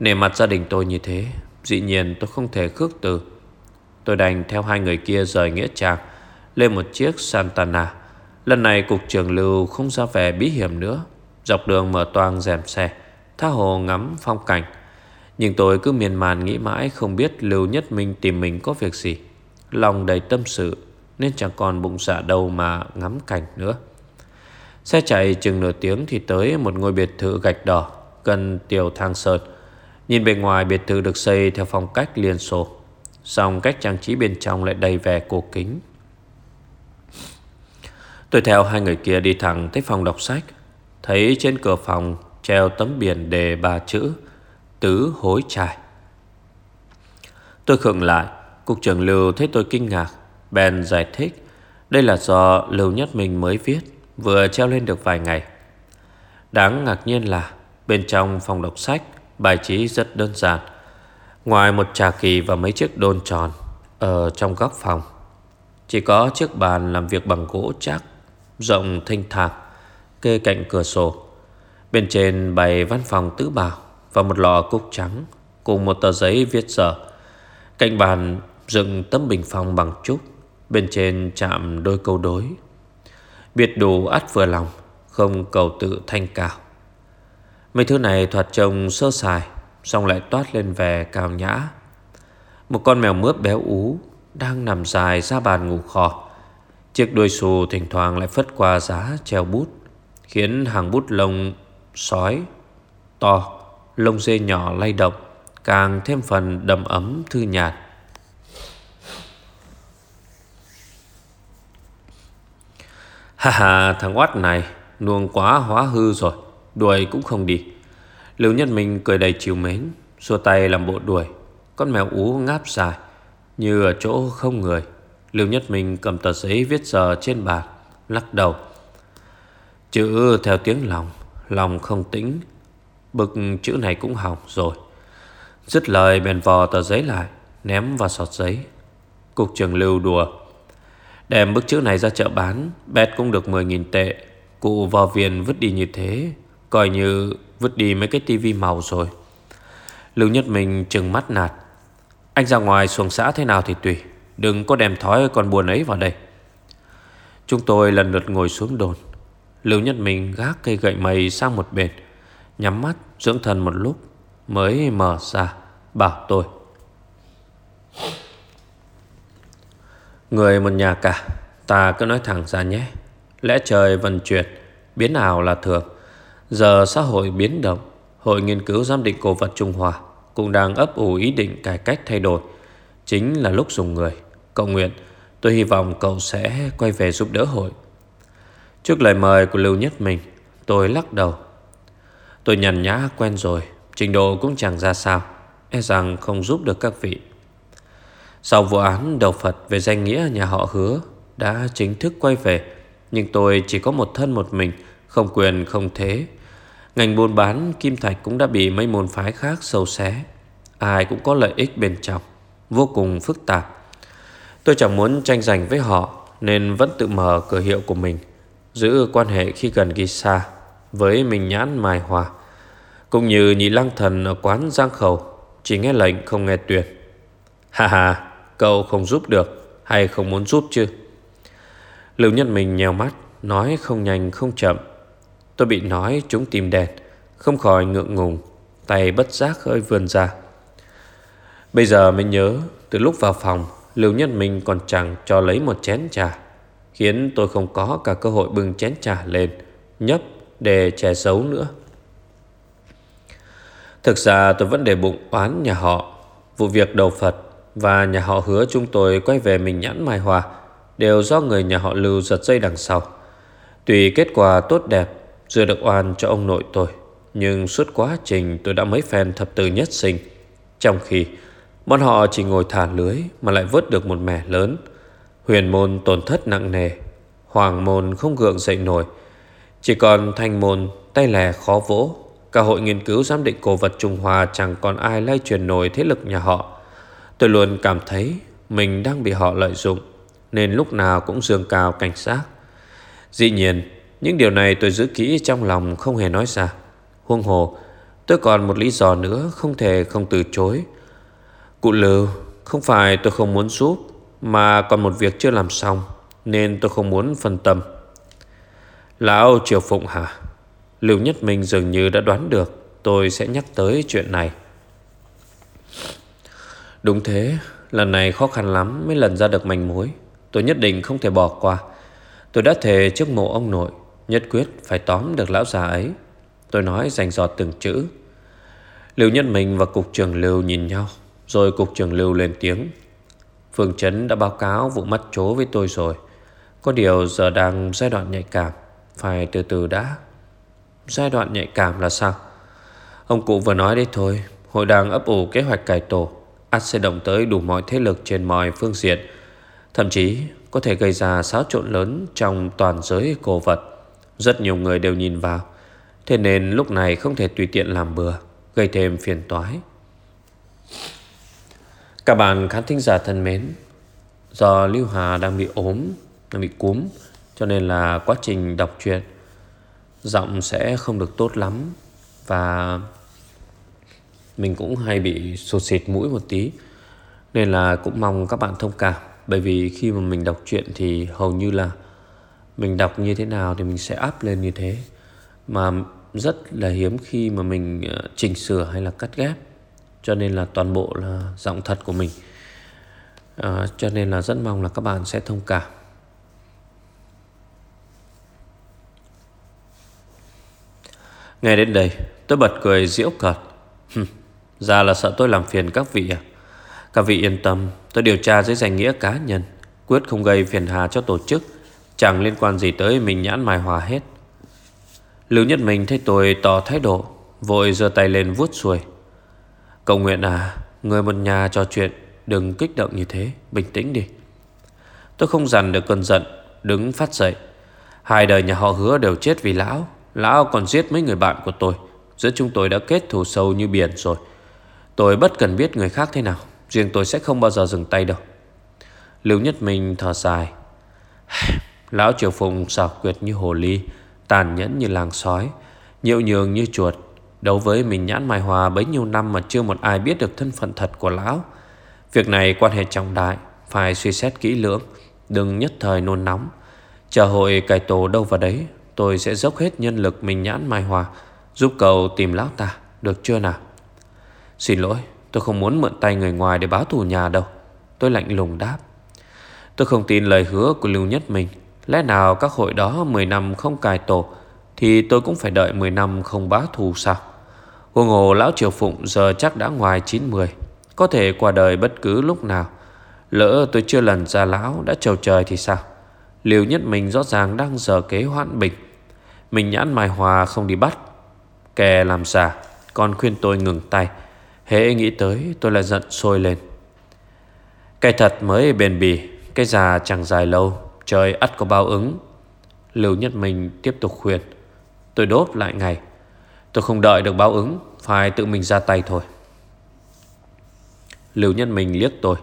Nề mặt gia đình tôi như thế, Dĩ nhiên tôi không thể khước từ. Tôi đành theo hai người kia rời Nghĩa Trang, Lên một chiếc Santana. Lần này cục trưởng lưu không ra vẻ bí hiểm nữa. Dọc đường mở toang rèm xe, Tha hồ ngắm phong cảnh. Nhưng tôi cứ miên man nghĩ mãi Không biết Lưu Nhất Minh tìm mình có việc gì. Lòng đầy tâm sự nên chẳng còn bụng dạ đâu mà ngắm cảnh nữa. Xe chạy chừng nửa tiếng thì tới một ngôi biệt thự gạch đỏ Gần Tiểu Thang Sơn. Nhìn bề ngoài, biệt thự được xây theo phong cách liên xô. Xong cách trang trí bên trong lại đầy vẻ cổ kính. Tôi theo hai người kia đi thẳng tới phòng đọc sách. Thấy trên cửa phòng treo tấm biển đề ba chữ, Tứ hối trải Tôi khựng lại. Cục trưởng Lưu thấy tôi kinh ngạc. Bèn giải thích, Đây là do Lưu Nhất mình mới viết, Vừa treo lên được vài ngày. Đáng ngạc nhiên là Bên trong phòng đọc sách, Bài trí rất đơn giản, Ngoài một trà kỳ và mấy chiếc đôn tròn Ở trong góc phòng. Chỉ có chiếc bàn làm việc bằng gỗ chắc, Rộng thanh thang, Kê cạnh cửa sổ. Bên trên bày văn phòng tứ bảo Và một lọ cúc trắng Cùng một tờ giấy viết giờ Cạnh bàn dựng tấm bình phong bằng trúc. Bên trên chạm đôi câu đối. Biệt đủ ắt vừa lòng, Không cầu tự thanh cao. Mấy thứ này thoạt trông sơ sài, Xong lại toát lên vẻ cao nhã. Một con mèo mướp béo ú Đang nằm dài ra bàn ngủ khò. Chiếc đuôi xù thỉnh thoảng lại phất qua giá treo bút, Khiến hàng bút lông sói, to, Lông dê nhỏ lay động, Càng thêm phần đầm ấm thư nhạt. Ha ha, thằng oát này Nuông quá hóa hư rồi, Đuổi cũng không đi. Lưu Nhất Minh cười đầy chiều mến, Xua tay làm bộ đuổi. Con mèo ú ngáp dài, Như ở chỗ không người. Lưu Nhất Minh cầm tờ giấy viết giờ trên bàn, Lắc đầu. Chữ theo tiếng lòng Lòng không tĩnh. Bực chữ này cũng hỏng rồi. Dứt lời bèn vò tờ giấy lại, Ném vào sọt giấy. Cục trưởng lưu đùa Đem bức chữ này ra chợ bán Bét cũng được 10.000 tệ. Cụ vào viền vứt đi như thế, Coi như vứt đi mấy cái tivi màu rồi. Lưu Nhất Minh chừng mắt nạt. Anh ra ngoài xuồng xã thế nào thì tùy, Đừng có đem thói con buồn ấy vào đây. Chúng tôi lần lượt ngồi xuống đồn. Lưu Nhất Minh gác cây gậy mây sang một bên, Nhắm mắt dưỡng thần một lúc, Mới mở ra, Bảo tôi. Người một nhà cả, Ta cứ nói thẳng ra nhé. Lẽ trời vận chuyển, Biến ảo là thường. Giờ xã hội biến động, Hội nghiên cứu giám định cổ vật Trung Hoa Cũng đang ấp ủ ý định cải cách thay đổi. Chính là lúc dùng người. Cậu nguyện Tôi hy vọng cậu sẽ quay về giúp đỡ hội. Trước lời mời của Lưu Nhất Mình Tôi lắc đầu. Tôi nhằn nhã quen rồi, Trình độ cũng chẳng ra sao. E rằng không giúp được các vị. Sau vụ án đầu Phật về danh nghĩa nhà họ hứa Đã chính thức quay về, Nhưng tôi chỉ có một thân một mình, Không quyền, không thế. Ngành buôn bán kim thạch cũng đã bị mấy môn phái khác sâu xé. Ai cũng có lợi ích bên trong, Vô cùng phức tạp. Tôi chẳng muốn tranh giành với họ, Nên vẫn tự mở cửa hiệu của mình, Giữ quan hệ khi gần ghi xa Với mình nhãn mài hòa, Cũng như nhị lăng thần ở quán Giang Khẩu, Chỉ nghe lệnh không nghe tuyệt Hà hà Cậu không giúp được Hay không muốn giúp chứ? Lưu nhân mình nhèo mắt, Nói không nhanh, không chậm. Tôi bị nói chúng tìm đèn Không khỏi ngượng ngùng, Tay bất giác hơi vươn ra. Bây giờ mới nhớ, Từ lúc vào phòng, Lưu Nhân Minh còn chẳng cho lấy một chén trà, Khiến tôi không có cả cơ hội bưng chén trà lên, Nhấp để che xấu nữa. Thực ra tôi vẫn để bụng oán nhà họ, Vụ việc đầu Phật và nhà họ hứa chúng tôi quay về mình nhãn mai hòa Đều do người nhà họ Lưu giật dây đằng sau. Tùy kết quả tốt đẹp Rồi được oan cho ông nội tôi, Nhưng suốt quá trình tôi đã mấy phen thập tử nhất sinh. Trong khi, Bọn họ chỉ ngồi thả lưới Mà lại vớt được một mẻ lớn. Huyền môn tổn thất nặng nề, Hoàng môn không gượng dậy nổi. Chỉ còn thanh môn, tay lè khó vỗ. Cả hội nghiên cứu giám định cổ vật Trung Hoa Chẳng còn ai lay truyền nổi thế lực nhà họ. Tôi luôn cảm thấy Mình đang bị họ lợi dụng, Nên lúc nào cũng dương cao cảnh giác. Dĩ nhiên, Những điều này tôi giữ kỹ trong lòng không hề nói ra. Huông hồ, Tôi còn một lý do nữa không thể không từ chối. Cụ Lưu, Không phải tôi không muốn giúp, Mà còn một việc chưa làm xong, Nên tôi không muốn phân tâm. Lão Triều Phụng hả? Lưu Nhất Minh dường như đã đoán được Tôi sẽ nhắc tới chuyện này. Đúng thế, Lần này khó khăn lắm mới lần ra được manh mối. Tôi nhất định không thể bỏ qua. Tôi đã thề trước mộ ông nội, Nhất quyết phải tóm được lão già ấy. Tôi nói dành dọt từng chữ. Lưu Nhất Minh và Cục trưởng Lưu nhìn nhau, rồi cục trưởng lưu lên tiếng. Phương Trấn đã báo cáo vụ mất chố với tôi rồi. Có điều giờ đang giai đoạn nhạy cảm, Phải từ từ đã. Giai đoạn nhạy cảm là sao? Ông cụ vừa nói đấy thôi, Hội đang ấp ủ kế hoạch cải tổ ắt sẽ động tới đủ mọi thế lực trên mọi phương diện, Thậm chí có thể gây ra xáo trộn lớn trong toàn giới cổ vật. Rất nhiều người đều nhìn vào, Thế nên lúc này không thể tùy tiện làm bừa, Gây thêm phiền toái. Các bạn khán thính giả thân mến, Do Lưu Hà đang bị ốm, Đang bị cúm, Cho nên là quá trình đọc truyện Giọng sẽ không được tốt lắm Và mình cũng hay bị sụt sịt mũi một tí. Nên là cũng mong các bạn thông cảm. Bởi vì khi mà mình đọc truyện Thì hầu như là Mình đọc như thế nào thì mình sẽ up lên như thế. Mà rất là hiếm khi mà mình ờ, chỉnh sửa hay là cắt ghép. Cho nên là toàn bộ là giọng thật của mình. À, Cho nên là rất mong là các bạn sẽ thông cảm. Nghe đến đây tôi bật cười diễu cợt. Ra là sợ tôi làm phiền các vị à. Các vị yên tâm, Tôi điều tra dưới danh nghĩa cá nhân, Quyết không gây phiền hà cho tổ chức, Chẳng liên quan gì tới mình nhãn mài hòa hết. Lưu Nhất Minh thấy tôi tỏ thái độ, Vội giơ tay lên vuốt xuôi. Cầu nguyện à Người một nhà trò chuyện, Đừng kích động như thế, Bình tĩnh đi. Tôi không dằn được cơn giận, Đứng phát dậy. Hai đời nhà họ hứa đều chết vì lão. Lão còn giết mấy người bạn của tôi. Giữa chúng tôi đã kết thù sâu như biển rồi. Tôi bất cần biết người khác thế nào. Riêng tôi sẽ không bao giờ dừng tay đâu. Lưu Nhất Minh thở dài. Lão Triều Phùng xảo quyệt như hồ ly, Tàn nhẫn như làng sói Nhiệu nhường như chuột. Đấu với mình nhãn mai hòa bấy nhiêu năm Mà chưa một ai biết được thân phận thật của lão. Việc này quan hệ trọng đại, Phải suy xét kỹ lưỡng, Đừng nhất thời nôn nóng. Chờ hội cải tổ đâu vào đấy, Tôi sẽ dốc hết nhân lực mình nhãn mai hòa, Giúp cậu tìm lão ta, Được chưa nào? Xin lỗi, tôi không muốn mượn tay người ngoài để báo thù nhà đâu. Tôi lạnh lùng đáp. Tôi không tin lời hứa của Lưu Nhất mình Lẽ nào các hội đó 10 năm không cài tổ, Thì tôi cũng phải đợi 10 năm không báo thù sao? Huông hồ lão Triều Phụng giờ chắc đã ngoài 90 Có thể qua đời bất cứ lúc nào. Lỡ tôi chưa lần ra lão đã trầu trời thì sao? Lưu nhất mình rõ ràng đang giờ kế hoãn bình. Mình nhãn mài hòa không đi bắt. Kè làm giả Còn khuyên tôi ngừng tay. Hễ nghĩ tới, tôi lại giận sôi lên. Cây thật mới bền bỉ cây già chẳng dài lâu, Trời ắt có bao ứng. Lưu Nhất Minh tiếp tục khuyên, Tôi đốt lại ngày Tôi không đợi được báo ứng, Phải tự mình ra tay thôi. Lưu Nhất Minh liếc tôi,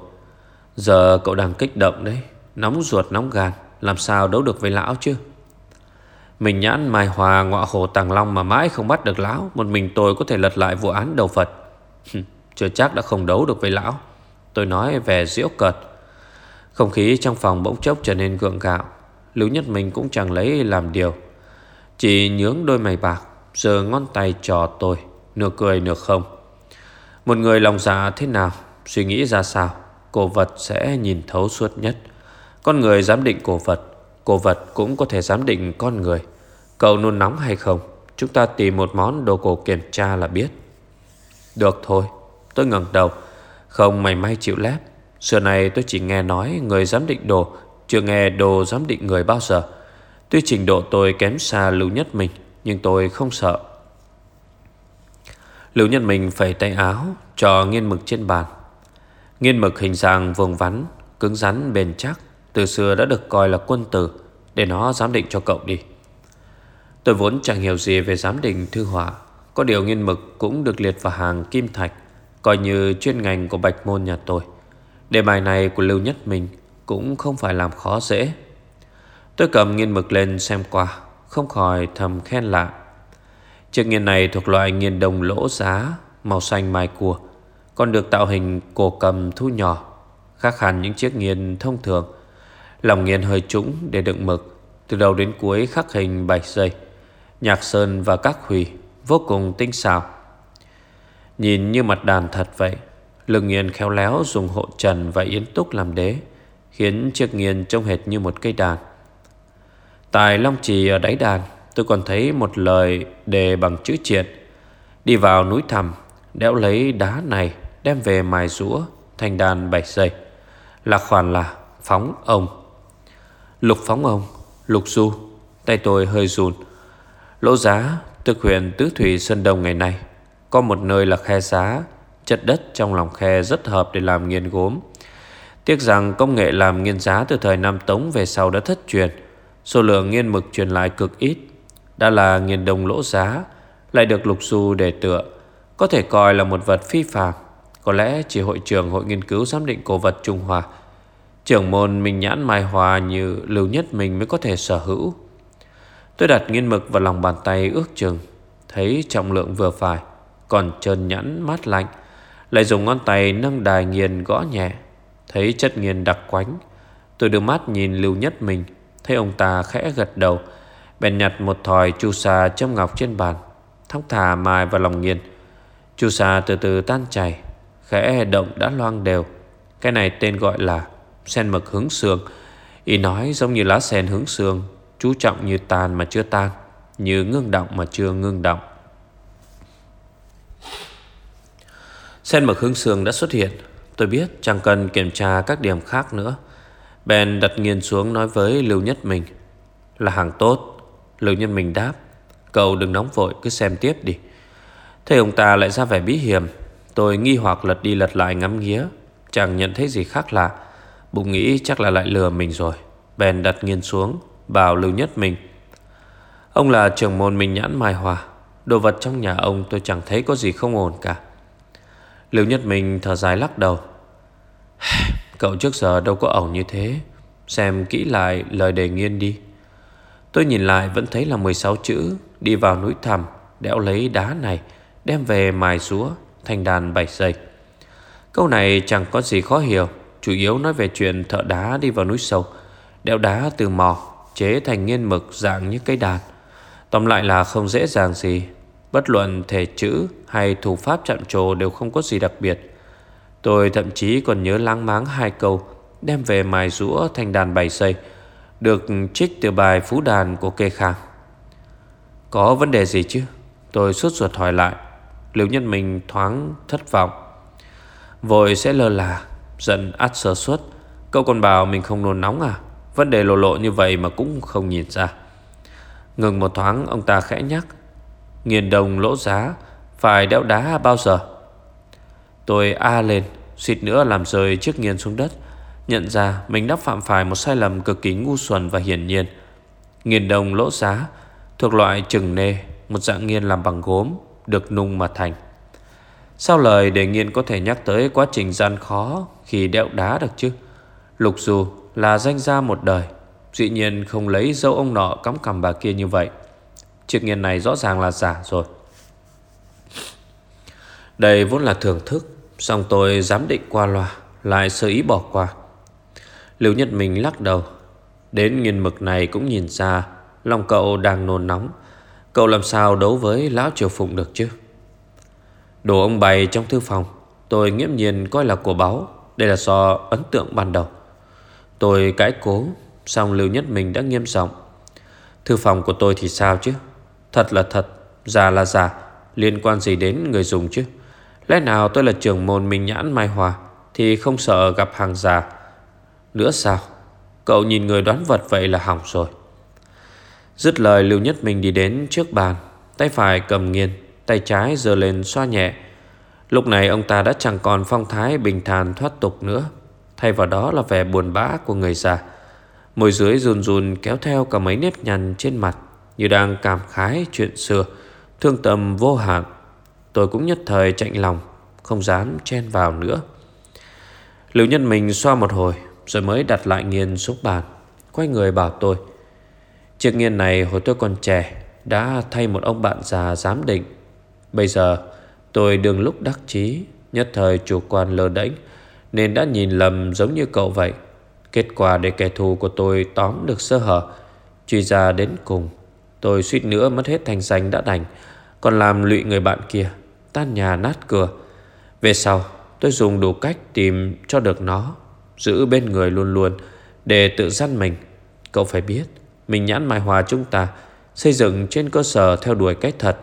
Giờ cậu đang kích động đấy, Nóng ruột, nóng gan, Làm sao đấu được với lão chứ? Mình nhãn mai hòa ngọa hồ tàng long Mà mãi không bắt được lão, Một mình tôi có thể lật lại vụ án đầu Phật. Chưa chắc đã không đấu được với lão. Tôi nói về diễu cợt. Không khí trong phòng bỗng chốc trở nên gượng gạo. Lưu Nhất Minh cũng chẳng lấy làm điều. Chỉ nhướng đôi mày bạc Giờ ngón tay trò tôi, Nửa cười nửa không. Một người lòng dạ thế nào, Suy nghĩ ra sao, Cổ vật sẽ nhìn thấu suốt nhất. Con người giám định cổ vật Cổ vật cũng có thể giám định con người. Cậu nôn nóng hay không? Chúng ta tìm một món đồ cổ kiểm tra là biết. Được thôi, Tôi ngẩng đầu. Không mày may chịu lép. Xưa này tôi chỉ nghe nói người giám định đồ, Chưa nghe đồ giám định người bao giờ. Tuy trình độ tôi kém xa Lưu Nhất Mình Nhưng tôi không sợ. Lưu Nhất Mình phẩy tay áo Cho nghiên mực trên bàn. Nghiên mực hình dạng vuông vắn, Cứng rắn, bền chắc, Từ xưa đã được coi là quân tử. Để nó giám định cho cậu đi. Tôi vốn chẳng hiểu gì về giám định thư họa. Có điều nghiên mực cũng được liệt vào hàng kim thạch, Coi như chuyên ngành của bạch môn nhà tôi. Đề bài này của Lưu Nhất Minh Cũng không phải làm khó dễ. Tôi cầm nghiên mực lên xem qua, Không khỏi thầm khen lạ. Chiếc nghiên này thuộc loại nghiên đồng lỗ giá, Màu xanh mai cua, Còn được tạo hình cổ cầm thu nhỏ, Khác hẳn những chiếc nghiên thông thường. Lòng nghiên hơi trũng để đựng mực, Từ đầu đến cuối khắc hình 7 giây, Nhạc sơn và các hủy. Vô cùng tinh xảo. Nhìn như mặt đàn thật vậy lương nghiền khéo léo dùng hộ trần và yến túc làm đế Khiến chiếc nghiền trông hệt như một cây đàn. Tại Long Trì ở đáy đàn Tôi còn thấy một lời đề bằng chữ triệt Đi vào núi thầm, Đẽo lấy đá này Đem về mài rũa Thành đàn bảy giây Là khoản là phóng ông. Lục phóng ông Lục du. Tay tôi hơi run. Lỗ giá Tức huyện Tứ Thủy Sơn Đông ngày nay. Có một nơi là khe xá, Chất đất trong lòng khe rất hợp để làm nghiên gốm. Tiếc rằng công nghệ làm nghiên giá từ thời Nam Tống về sau đã thất truyền. Số lượng nghiên mực truyền lại cực ít. Đã là nghiên đồng lỗ giá, Lại được lục du để tựa. Có thể coi là một vật phi phàm. Có lẽ chỉ hội trưởng Hội Nghiên cứu Giám định Cổ vật Trung Hoa. Trưởng môn Minh Nhãn Mai Hòa như Lưu Nhất mình mới có thể sở hữu. Tôi đặt nghiên mực vào lòng bàn tay ước chừng. Thấy trọng lượng vừa phải, Còn trơn nhẵn mát lạnh. Lại dùng ngón tay nâng đài nghiền gõ nhẹ. Thấy chất nghiền đặc quánh, Tôi đưa mắt nhìn Lưu Nhất mình Thấy ông ta khẽ gật đầu, Bèn nhặt một thỏi chu sa châm ngọc trên bàn. Thóc thả mài vào lòng nghiền. Chu sa từ từ tan chảy, Khẽ động đã loang đều. Cái này tên gọi là Sen mực hướng xương. Ý nói giống như lá sen hướng xương. Chú trọng như tàn mà chưa tan, Như ngưng động mà chưa ngưng động. Sen mực hương sương đã xuất hiện. Tôi biết chẳng cần kiểm tra các điểm khác nữa. Ben đặt nghiền xuống nói với Lưu Nhất mình Là hàng tốt. Lưu Nhất mình đáp. Cậu đừng nóng vội, cứ xem tiếp đi. Thế ông ta lại ra vẻ bí hiểm. Tôi nghi hoặc lật đi lật lại ngắm nghía. Chẳng nhận thấy gì khác lạ. Bụng nghĩ chắc là lại lừa mình rồi. Ben đặt nghiền xuống. Bảo Lưu Nhất mình. Ông là trưởng môn Minh Nhãn Mai Hòa Đồ vật trong nhà ông tôi chẳng thấy có gì không ổn cả. Lưu Nhất mình thở dài lắc đầu. Cậu trước giờ đâu có ẩu như thế. Xem kỹ lại lời đề nghiên đi. Tôi nhìn lại vẫn thấy là 16 chữ, Đi vào núi thẳm, Đẽo lấy đá này, Đem về mài rúa Thành đàn bảy giây Câu này chẳng có gì khó hiểu, Chủ yếu nói về chuyện thợ đá đi vào núi sâu, Đẽo đá từ mò Chế thành nghiên mực dạng như cây đàn. Tóm lại là không dễ dàng gì. Bất luận thể chữ hay thủ pháp chạm trồ đều không có gì đặc biệt. Tôi thậm chí còn nhớ láng máng hai câu Đem về mài rũa thành đàn bày xây, Được trích từ bài phú đàn của kê khang. Có vấn đề gì chứ? Tôi suốt ruột hỏi lại. Liệu nhân mình thoáng thất vọng. Vội sẽ lơ là, Giận át sơ suất. Cậu còn bảo mình không nôn nóng à? Vấn đề lộ lộ như vậy mà cũng không nhìn ra. Ngừng một thoáng, ông ta khẽ nhắc, Nghiền đồng lỗ giá, Phải đeo đá bao giờ? Tôi a lên, Xịt nữa làm rơi chiếc nghiền xuống đất, Nhận ra mình đã phạm phải một sai lầm cực kỳ ngu xuẩn và hiển nhiên. Nghiền đồng lỗ giá Thuộc loại trừng nê, Một dạng nghiền làm bằng gốm, Được nung mà thành. Sau lời, để nghiên có thể nhắc tới quá trình gian khó Khi đeo đá được chứ? Lục dù là danh gia một đời. Dĩ nhiên không lấy dấu ông nọ cắm cằm bà kia như vậy. Chiếc nghiền này rõ ràng là giả rồi. Đây vốn là thưởng thức Xong tôi dám định qua loa, Lại sơ ý bỏ qua. Lưu Nhất mình lắc đầu. Đến nghiền mực này cũng nhìn ra, Lòng cậu đang nôn nóng. Cậu làm sao đấu với Lão Triều Phụng được chứ? Đồ ông bày trong thư phòng, Tôi nghiễm nhiên coi là của báu. Đây là do ấn tượng ban đầu. Tôi cãi cố Xong Lưu Nhất mình đã nghiêm giọng. Thư phòng của tôi thì sao chứ? Thật là thật Giả là giả Liên quan gì đến người dùng chứ? Lẽ nào tôi là trưởng môn Minh Nhãn Mai Hòa Thì không sợ gặp hàng già? Nữa sao? Cậu nhìn người đoán vật vậy là hỏng rồi. Dứt lời, Lưu Nhất Minh đi đến trước bàn, Tay phải cầm nghiền Tay trái giơ lên xoa nhẹ. Lúc này ông ta đã chẳng còn phong thái bình thản thoát tục nữa. Thay vào đó là vẻ buồn bã của người già. Môi dưới run run kéo theo cả mấy nếp nhăn trên mặt, Như đang cảm khái chuyện xưa. Thương tâm vô hạn, Tôi cũng nhất thời chạnh lòng, Không dám chen vào nữa. Lưu nhân mình xoa một hồi, Rồi mới đặt lại nghiên xuống bàn, Quay người bảo tôi, Chiếc nghiên này hồi tôi còn trẻ, Đã thay một ông bạn già giám định. Bây giờ, tôi đường lúc đắc chí, Nhất thời chủ quan lơ đễnh nên đã nhìn lầm giống như cậu vậy. Kết quả để kẻ thù của tôi tóm được sơ hở. Truy ra đến cùng, Tôi suýt nữa mất hết thành danh đã đành, Còn làm lụy người bạn kia, Tan nhà nát cửa. Về sau, tôi dùng đủ cách tìm cho được nó, Giữ bên người luôn luôn, Để tự dăn mình. Cậu phải biết, Mình nhãn mai hòa chúng ta, Xây dựng trên cơ sở theo đuổi cách thật.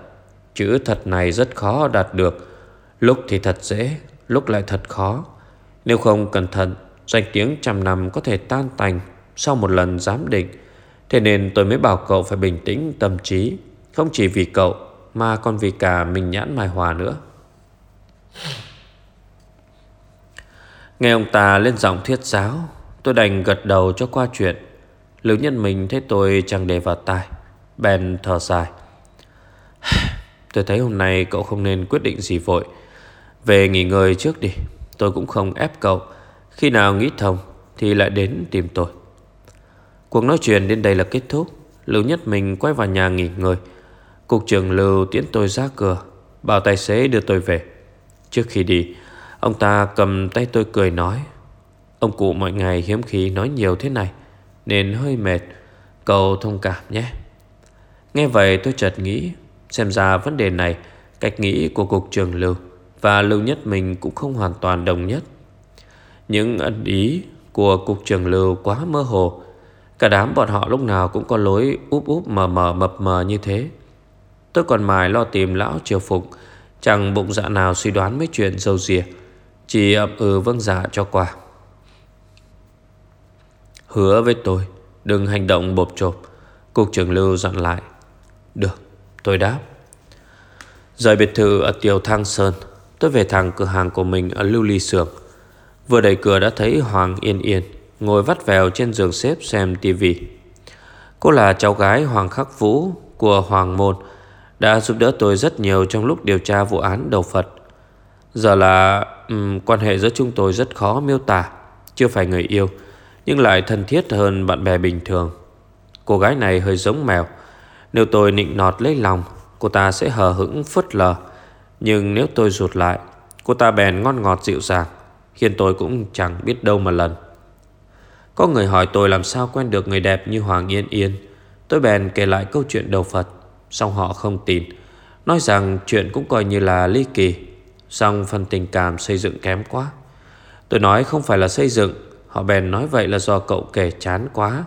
Chữ thật này rất khó đạt được. Lúc thì thật dễ, Lúc lại thật khó. Nếu không cẩn thận, Danh tiếng trăm năm có thể tan tành Sau một lần giám định. Thế nên tôi mới bảo cậu phải bình tĩnh tâm trí, Không chỉ vì cậu Mà còn vì cả mình nhãn Mai Hòa nữa. Nghe ông ta lên giọng thuyết giáo, Tôi đành gật đầu cho qua chuyện. Lưu nhân mình thấy tôi chẳng để vào tai, Bèn thở dài. Tôi thấy hôm nay cậu không nên quyết định gì vội. Về nghỉ ngơi trước đi. Tôi cũng không ép cậu. Khi nào nghĩ thông Thì lại đến tìm tôi. Cuộc nói chuyện đến đây là kết thúc. Lưu Nhất mình quay vào nhà nghỉ ngơi. Cục trưởng Lưu tiễn tôi ra cửa, Bảo tài xế đưa tôi về. Trước khi đi, Ông ta cầm tay tôi cười nói, Ông cụ mọi ngày hiếm khi nói nhiều thế này, Nên hơi mệt. Cậu thông cảm nhé. Nghe vậy tôi chợt nghĩ, Xem ra vấn đề này, Cách nghĩ của cục trưởng Lưu và Lưu Nhất mình cũng không hoàn toàn đồng nhất. Những ẩn ý của cục trưởng Lưu quá mơ hồ. Cả đám bọn họ lúc nào cũng có lối úp úp mờ mờ mập mờ như thế. Tôi còn mài lo tìm lão triều phục, Chẳng bụng dạ nào suy đoán mấy chuyện dâu dìa. Chỉ ậm ừ vâng dạ cho qua. Hứa với tôi, Đừng hành động bộp chộp. Cục trưởng Lưu dặn lại. Được, tôi đáp. Rời biệt thự ở Tiểu Thang Sơn. Tôi về thẳng cửa hàng của mình ở Lưu Ly Sưởng Vừa đẩy cửa đã thấy Hoàng Yên Yên Ngồi vắt vèo trên giường xếp xem tivi Cô là cháu gái Hoàng Khắc Vũ Của Hoàng Môn Đã giúp đỡ tôi rất nhiều trong lúc điều tra vụ án đầu Phật. Giờ là um, Quan hệ giữa chúng tôi rất khó miêu tả Chưa phải người yêu Nhưng lại thân thiết hơn bạn bè bình thường. Cô gái này hơi giống mèo Nếu tôi nịnh nọt lấy lòng Cô ta sẽ hờ hững phớt lờ. Nhưng nếu tôi rụt lại, Cô ta bèn ngon ngọt dịu dàng, Khiến tôi cũng chẳng biết đâu mà lần. Có người hỏi tôi làm sao quen được người đẹp như Hoàng Yên Yên. Tôi bèn kể lại câu chuyện đầu Phật Xong họ không tin. Nói rằng chuyện cũng coi như là ly kỳ Xong phần tình cảm xây dựng kém quá. Tôi nói không phải là xây dựng, Họ bèn nói vậy là do cậu kể chán quá.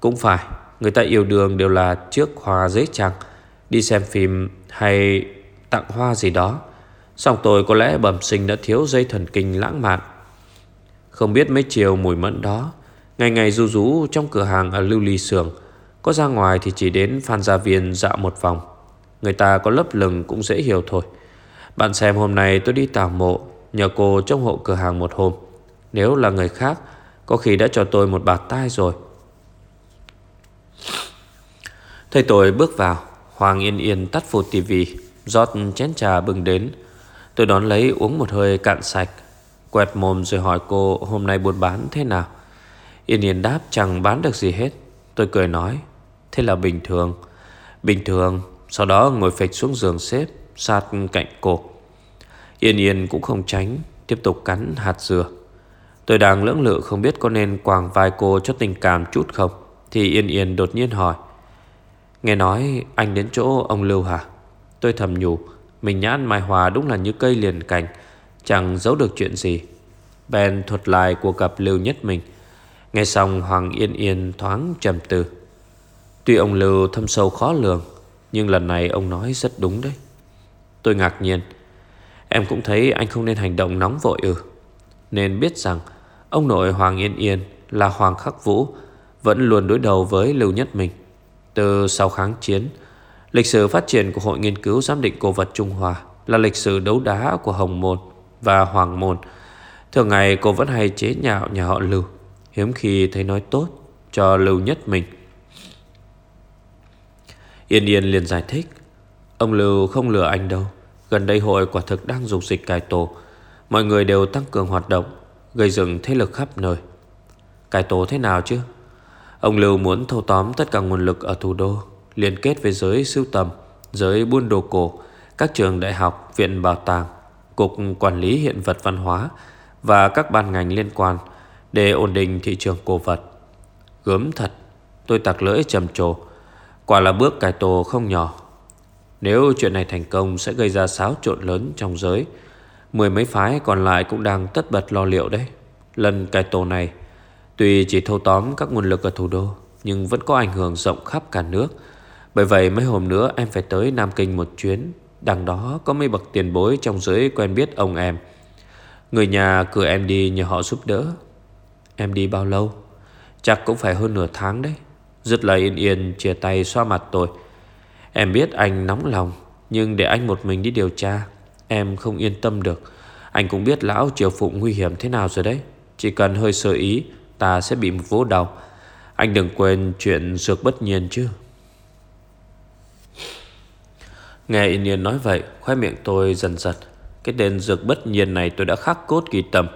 Cũng phải, Người ta yêu đương đều là trước hoa giấy trăng, Đi xem phim hay tặng hoa gì đó. Xong tôi có lẽ bẩm sinh đã thiếu dây thần kinh lãng mạn. Không biết mấy chiều mùi mẫn đó, Ngày ngày ru rú trong cửa hàng ở Lưu Ly Sường Có ra ngoài thì chỉ đến Phan Gia Viên dạo một vòng. Người ta có lấp lừng cũng dễ hiểu thôi. Bạn xem hôm nay tôi đi tảo mộ, Nhờ cô trông hộ cửa hàng một hôm. Nếu là người khác, Có khi đã cho tôi một bạt tai rồi. Thầy tôi bước vào, Hoàng Yên Yên tắt phụt tivi rót chén trà bưng đến. Tôi đón lấy uống một hơi cạn sạch, Quẹt mồm rồi hỏi cô hôm nay buôn bán thế nào. Yên Yên đáp chẳng bán được gì hết. Tôi cười nói, Thế là bình thường. Bình thường, Sau đó ngồi phịch xuống giường xếp, Sát cạnh cô. Yên Yên cũng không tránh, Tiếp tục cắn hạt dừa. Tôi đang lưỡng lự không biết có nên quàng vai cô cho tình cảm chút không, Thì Yên Yên đột nhiên hỏi, Nghe nói anh đến chỗ ông Lưu hả? Tôi thầm nhủ, Mình nhãn Mai Hòa đúng là như cây liền cành, Chẳng giấu được chuyện gì. Bèn thuật lại cuộc gặp Lưu Nhất mình Nghe xong, Hoàng Yên Yên thoáng trầm tư. Tuy ông Lưu thâm sâu khó lường, Nhưng lần này ông nói rất đúng đấy. Tôi ngạc nhiên. Em cũng thấy anh không nên hành động nóng vội ư. Nên biết rằng, Ông nội Hoàng Yên Yên là Hoàng Khắc Vũ, Vẫn luôn đối đầu với Lưu Nhất Minh. Từ sau kháng chiến Lịch sử phát triển của Hội Nghiên cứu Giám định Cổ vật Trung Hoa Là lịch sử đấu đá của Hồng Môn và Hoàng Môn. Thường ngày, cô vẫn hay chế nhạo nhà họ Lưu, Hiếm khi thấy nói tốt Cho Lưu Nhất mình Yên Yên liền giải thích, Ông Lưu không lừa anh đâu. Gần đây hội quả thực đang dục dịch cải tổ. Mọi người đều tăng cường hoạt động, Gây dựng thế lực khắp nơi. Cải tổ thế nào chứ? Ông Lưu muốn thâu tóm tất cả nguồn lực ở thủ đô. Liên kết với giới sưu tầm Giới buôn đồ cổ Các trường đại học, viện bảo tàng Cục quản lý hiện vật văn hóa Và các ban ngành liên quan để ổn định thị trường cổ vật. Gớm thật Tôi tặc lưỡi trầm trồ Quả là bước cải tổ không nhỏ. Nếu chuyện này thành công Sẽ gây ra xáo trộn lớn trong giới. Mười mấy phái còn lại cũng đang tất bật lo liệu đấy. Lần cải tổ này Tuy chỉ thâu tóm các nguồn lực ở thủ đô Nhưng vẫn có ảnh hưởng rộng khắp cả nước. Bởi vậy mấy hôm nữa em phải tới Nam Kinh một chuyến. Đằng đó có mấy bậc tiền bối trong giới quen biết ông em. Người nhà cử em đi nhờ họ giúp đỡ. Em đi bao lâu? Chắc cũng phải hơn nửa tháng đấy. Rất là yên yên chia tay xoa mặt tôi. Em biết anh nóng lòng, Nhưng để anh một mình đi điều tra, Em không yên tâm được. Anh cũng biết lão triều phụng nguy hiểm thế nào rồi đấy. Chỉ cần hơi sơ ý, Ta sẽ bị một vố đầu Anh đừng quên chuyện dược bất nhiên chứ. Nghe Yên Yên nói vậy Khoe miệng tôi dần dần. Cái tên dược bất nhiên này tôi đã khắc cốt ghi tâm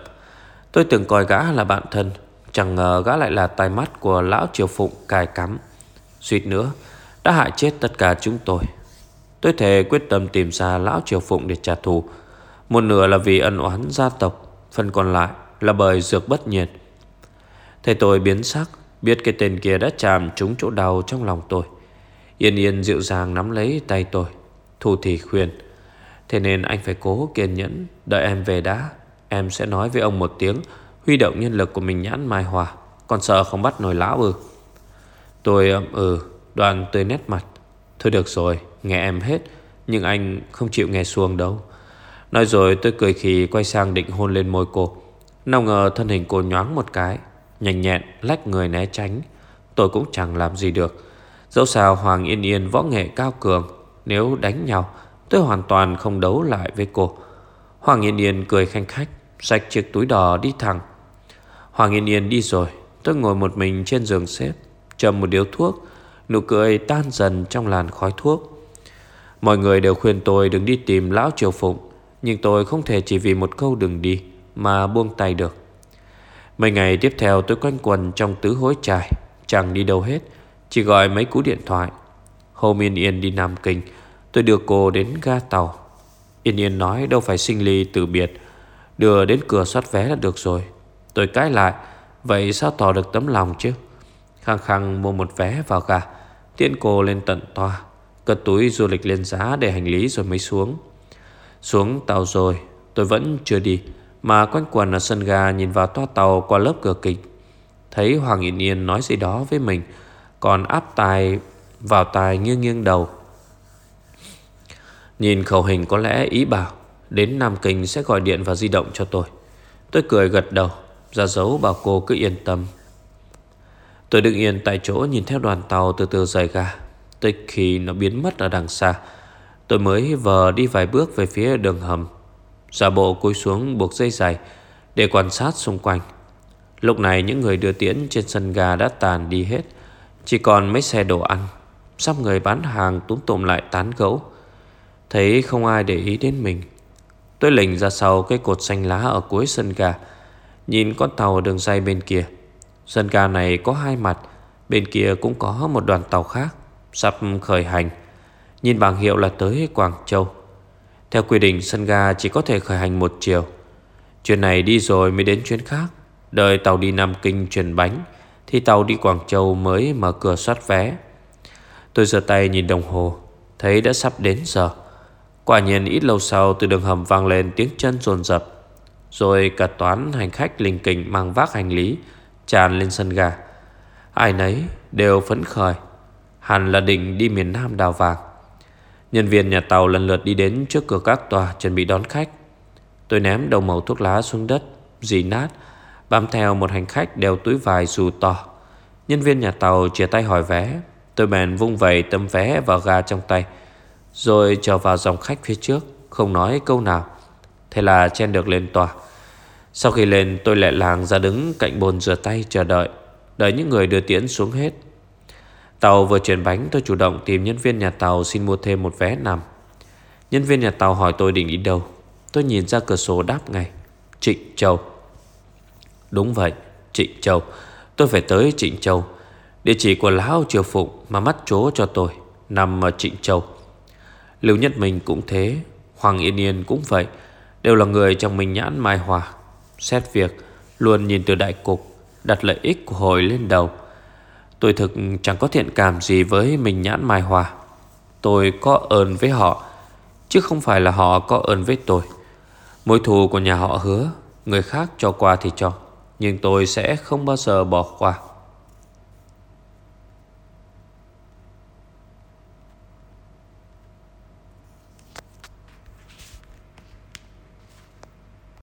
Tôi từng coi gã là bạn thân, Chẳng ngờ gã lại là tai mắt của lão triều phụng cài cắm. Suýt nữa, Đã hại chết tất cả chúng tôi. Tôi thề quyết tâm tìm ra lão triều phụng để trả thù. Một nửa là vì ân oán gia tộc, Phần còn lại là bởi dược bất nhiệt Thầy tôi biến sắc, Biết cái tên kia đã chạm trúng chỗ đau trong lòng tôi. Yên yên dịu dàng nắm lấy tay tôi. Thu thì khuyên, Thế nên anh phải cố kiên nhẫn, Đợi em về đã. Em sẽ nói với ông một tiếng, Huy động nhân lực của mình nhãn mai hòa. Còn sợ không bắt nổi lão ư. Tôi ừ Đoàn tươi nét mặt. Thôi được rồi, nghe em hết, Nhưng anh không chịu nghe xuông đâu. Nói rồi tôi cười khi quay sang định hôn lên môi cô. Nào ngờ thân hình cô nhoáng một cái, Nhanh nhẹn, lách người né tránh. Tôi cũng chẳng làm gì được. Dẫu sao Hoàng Yên Yên võ nghệ cao cường nếu đánh nhau, Tôi hoàn toàn không đấu lại với cô. Hoàng Yên Yên cười khanh khách Sạch chiếc túi đỏ đi thẳng. Hoàng Yên Yên đi rồi, Tôi ngồi một mình trên giường xếp Chầm một điếu thuốc. Nụ cười tan dần trong làn khói thuốc. Mọi người đều khuyên tôi đừng đi tìm Lão Triều Phụng, Nhưng tôi không thể chỉ vì một câu đừng đi Mà buông tay được. Mấy ngày tiếp theo tôi quanh quần trong tứ hối trài Chẳng đi đâu hết, Chỉ gọi mấy cú điện thoại. Hôm Yên Yên đi Nam Kinh, Tôi đưa cô đến ga tàu. Yên Yên nói đâu phải sinh ly từ biệt, Đưa đến cửa soát vé là được rồi. Tôi cãi lại, Vậy sao tỏ được tấm lòng chứ? Khăng khăng mua một vé vào ga, Tiễn cô lên tận toa, Cất túi du lịch lên giá để hành lý rồi mới xuống. Xuống tàu rồi, Tôi vẫn chưa đi, Mà quanh quần ở sân ga nhìn vào toa tàu qua lớp cửa kính Thấy Hoàng Yên Yên nói gì đó với mình, Còn áp tài vào tài nghiêng nghiêng đầu. Nhìn khẩu hình có lẽ ý bảo Đến Nam Kinh sẽ gọi điện và di động cho tôi. Tôi cười gật đầu, Ra dấu bảo cô cứ yên tâm. Tôi đứng yên tại chỗ nhìn theo đoàn tàu từ từ rời ga Tới khi nó biến mất ở đằng xa, Tôi mới vờ đi vài bước về phía đường hầm. Giả bộ cúi xuống buộc dây dài Để quan sát xung quanh. Lúc này những người đưa tiễn trên sân ga đã tàn đi hết, Chỉ còn mấy xe đồ ăn. Sắp người bán hàng túm tụm lại tán gẫu. Thấy không ai để ý đến mình. Tôi lỉnh ra sau cây cột xanh lá ở cuối sân ga Nhìn con tàu đường dây bên kia. Sân ga này có hai mặt, Bên kia cũng có một đoàn tàu khác, Sắp khởi hành. Nhìn bảng hiệu là tới Quảng Châu. Theo quy định, sân ga chỉ có thể khởi hành một chiều. Chuyến này đi rồi mới đến chuyến khác. Đợi tàu đi Nam Kinh chuyển bánh, Thì tàu đi Quảng Châu mới mở cửa soát vé. Tôi giơ tay nhìn đồng hồ. Thấy đã sắp đến giờ. Quả nhiên ít lâu sau từ đường hầm vang lên tiếng chân rồn rập. Rồi cả toán hành khách linh kình mang vác hành lý, Tràn lên sân ga. Ai nấy đều phấn khởi. Hẳn là định đi miền Nam đào vàng. Nhân viên nhà tàu lần lượt đi đến trước cửa các tòa chuẩn bị đón khách. Tôi ném đầu màu thuốc lá xuống đất, Dì nát, Bám theo một hành khách đeo túi vải dù to. Nhân viên nhà tàu chia tay hỏi vé. Tôi bèn vung vẩy tấm vé vào ga trong tay, Rồi trở vào dòng khách phía trước, Không nói câu nào. Thế là chen được lên tòa. Sau khi lên, tôi lẹ làng ra đứng cạnh bồn rửa tay chờ đợi Đợi những người đưa tiễn xuống hết. Tàu vừa chuyển bánh, tôi chủ động tìm nhân viên nhà tàu xin mua thêm một vé nằm. Nhân viên nhà tàu hỏi tôi định đi đâu. Tôi nhìn ra cửa sổ đáp ngay, Trịnh Châu. Đúng vậy, Trịnh Châu. Tôi phải tới Trịnh Châu. Địa chỉ của Lão Triều Phụng mà mắt chố cho tôi Nằm ở Trịnh Châu. Lưu Nhất Minh cũng thế, Hoàng Yên Yên cũng vậy, Đều là người trong mình nhãn mai hòa. Xét việc, Luôn nhìn từ đại cục, Đặt lợi ích của hội lên đầu. Tôi thực chẳng có thiện cảm gì với mình nhãn mai hòa. Tôi có ơn với họ, Chứ không phải là họ có ơn với tôi. Mối thù của nhà họ hứa, Người khác cho qua thì cho, Nhưng tôi sẽ không bao giờ bỏ qua.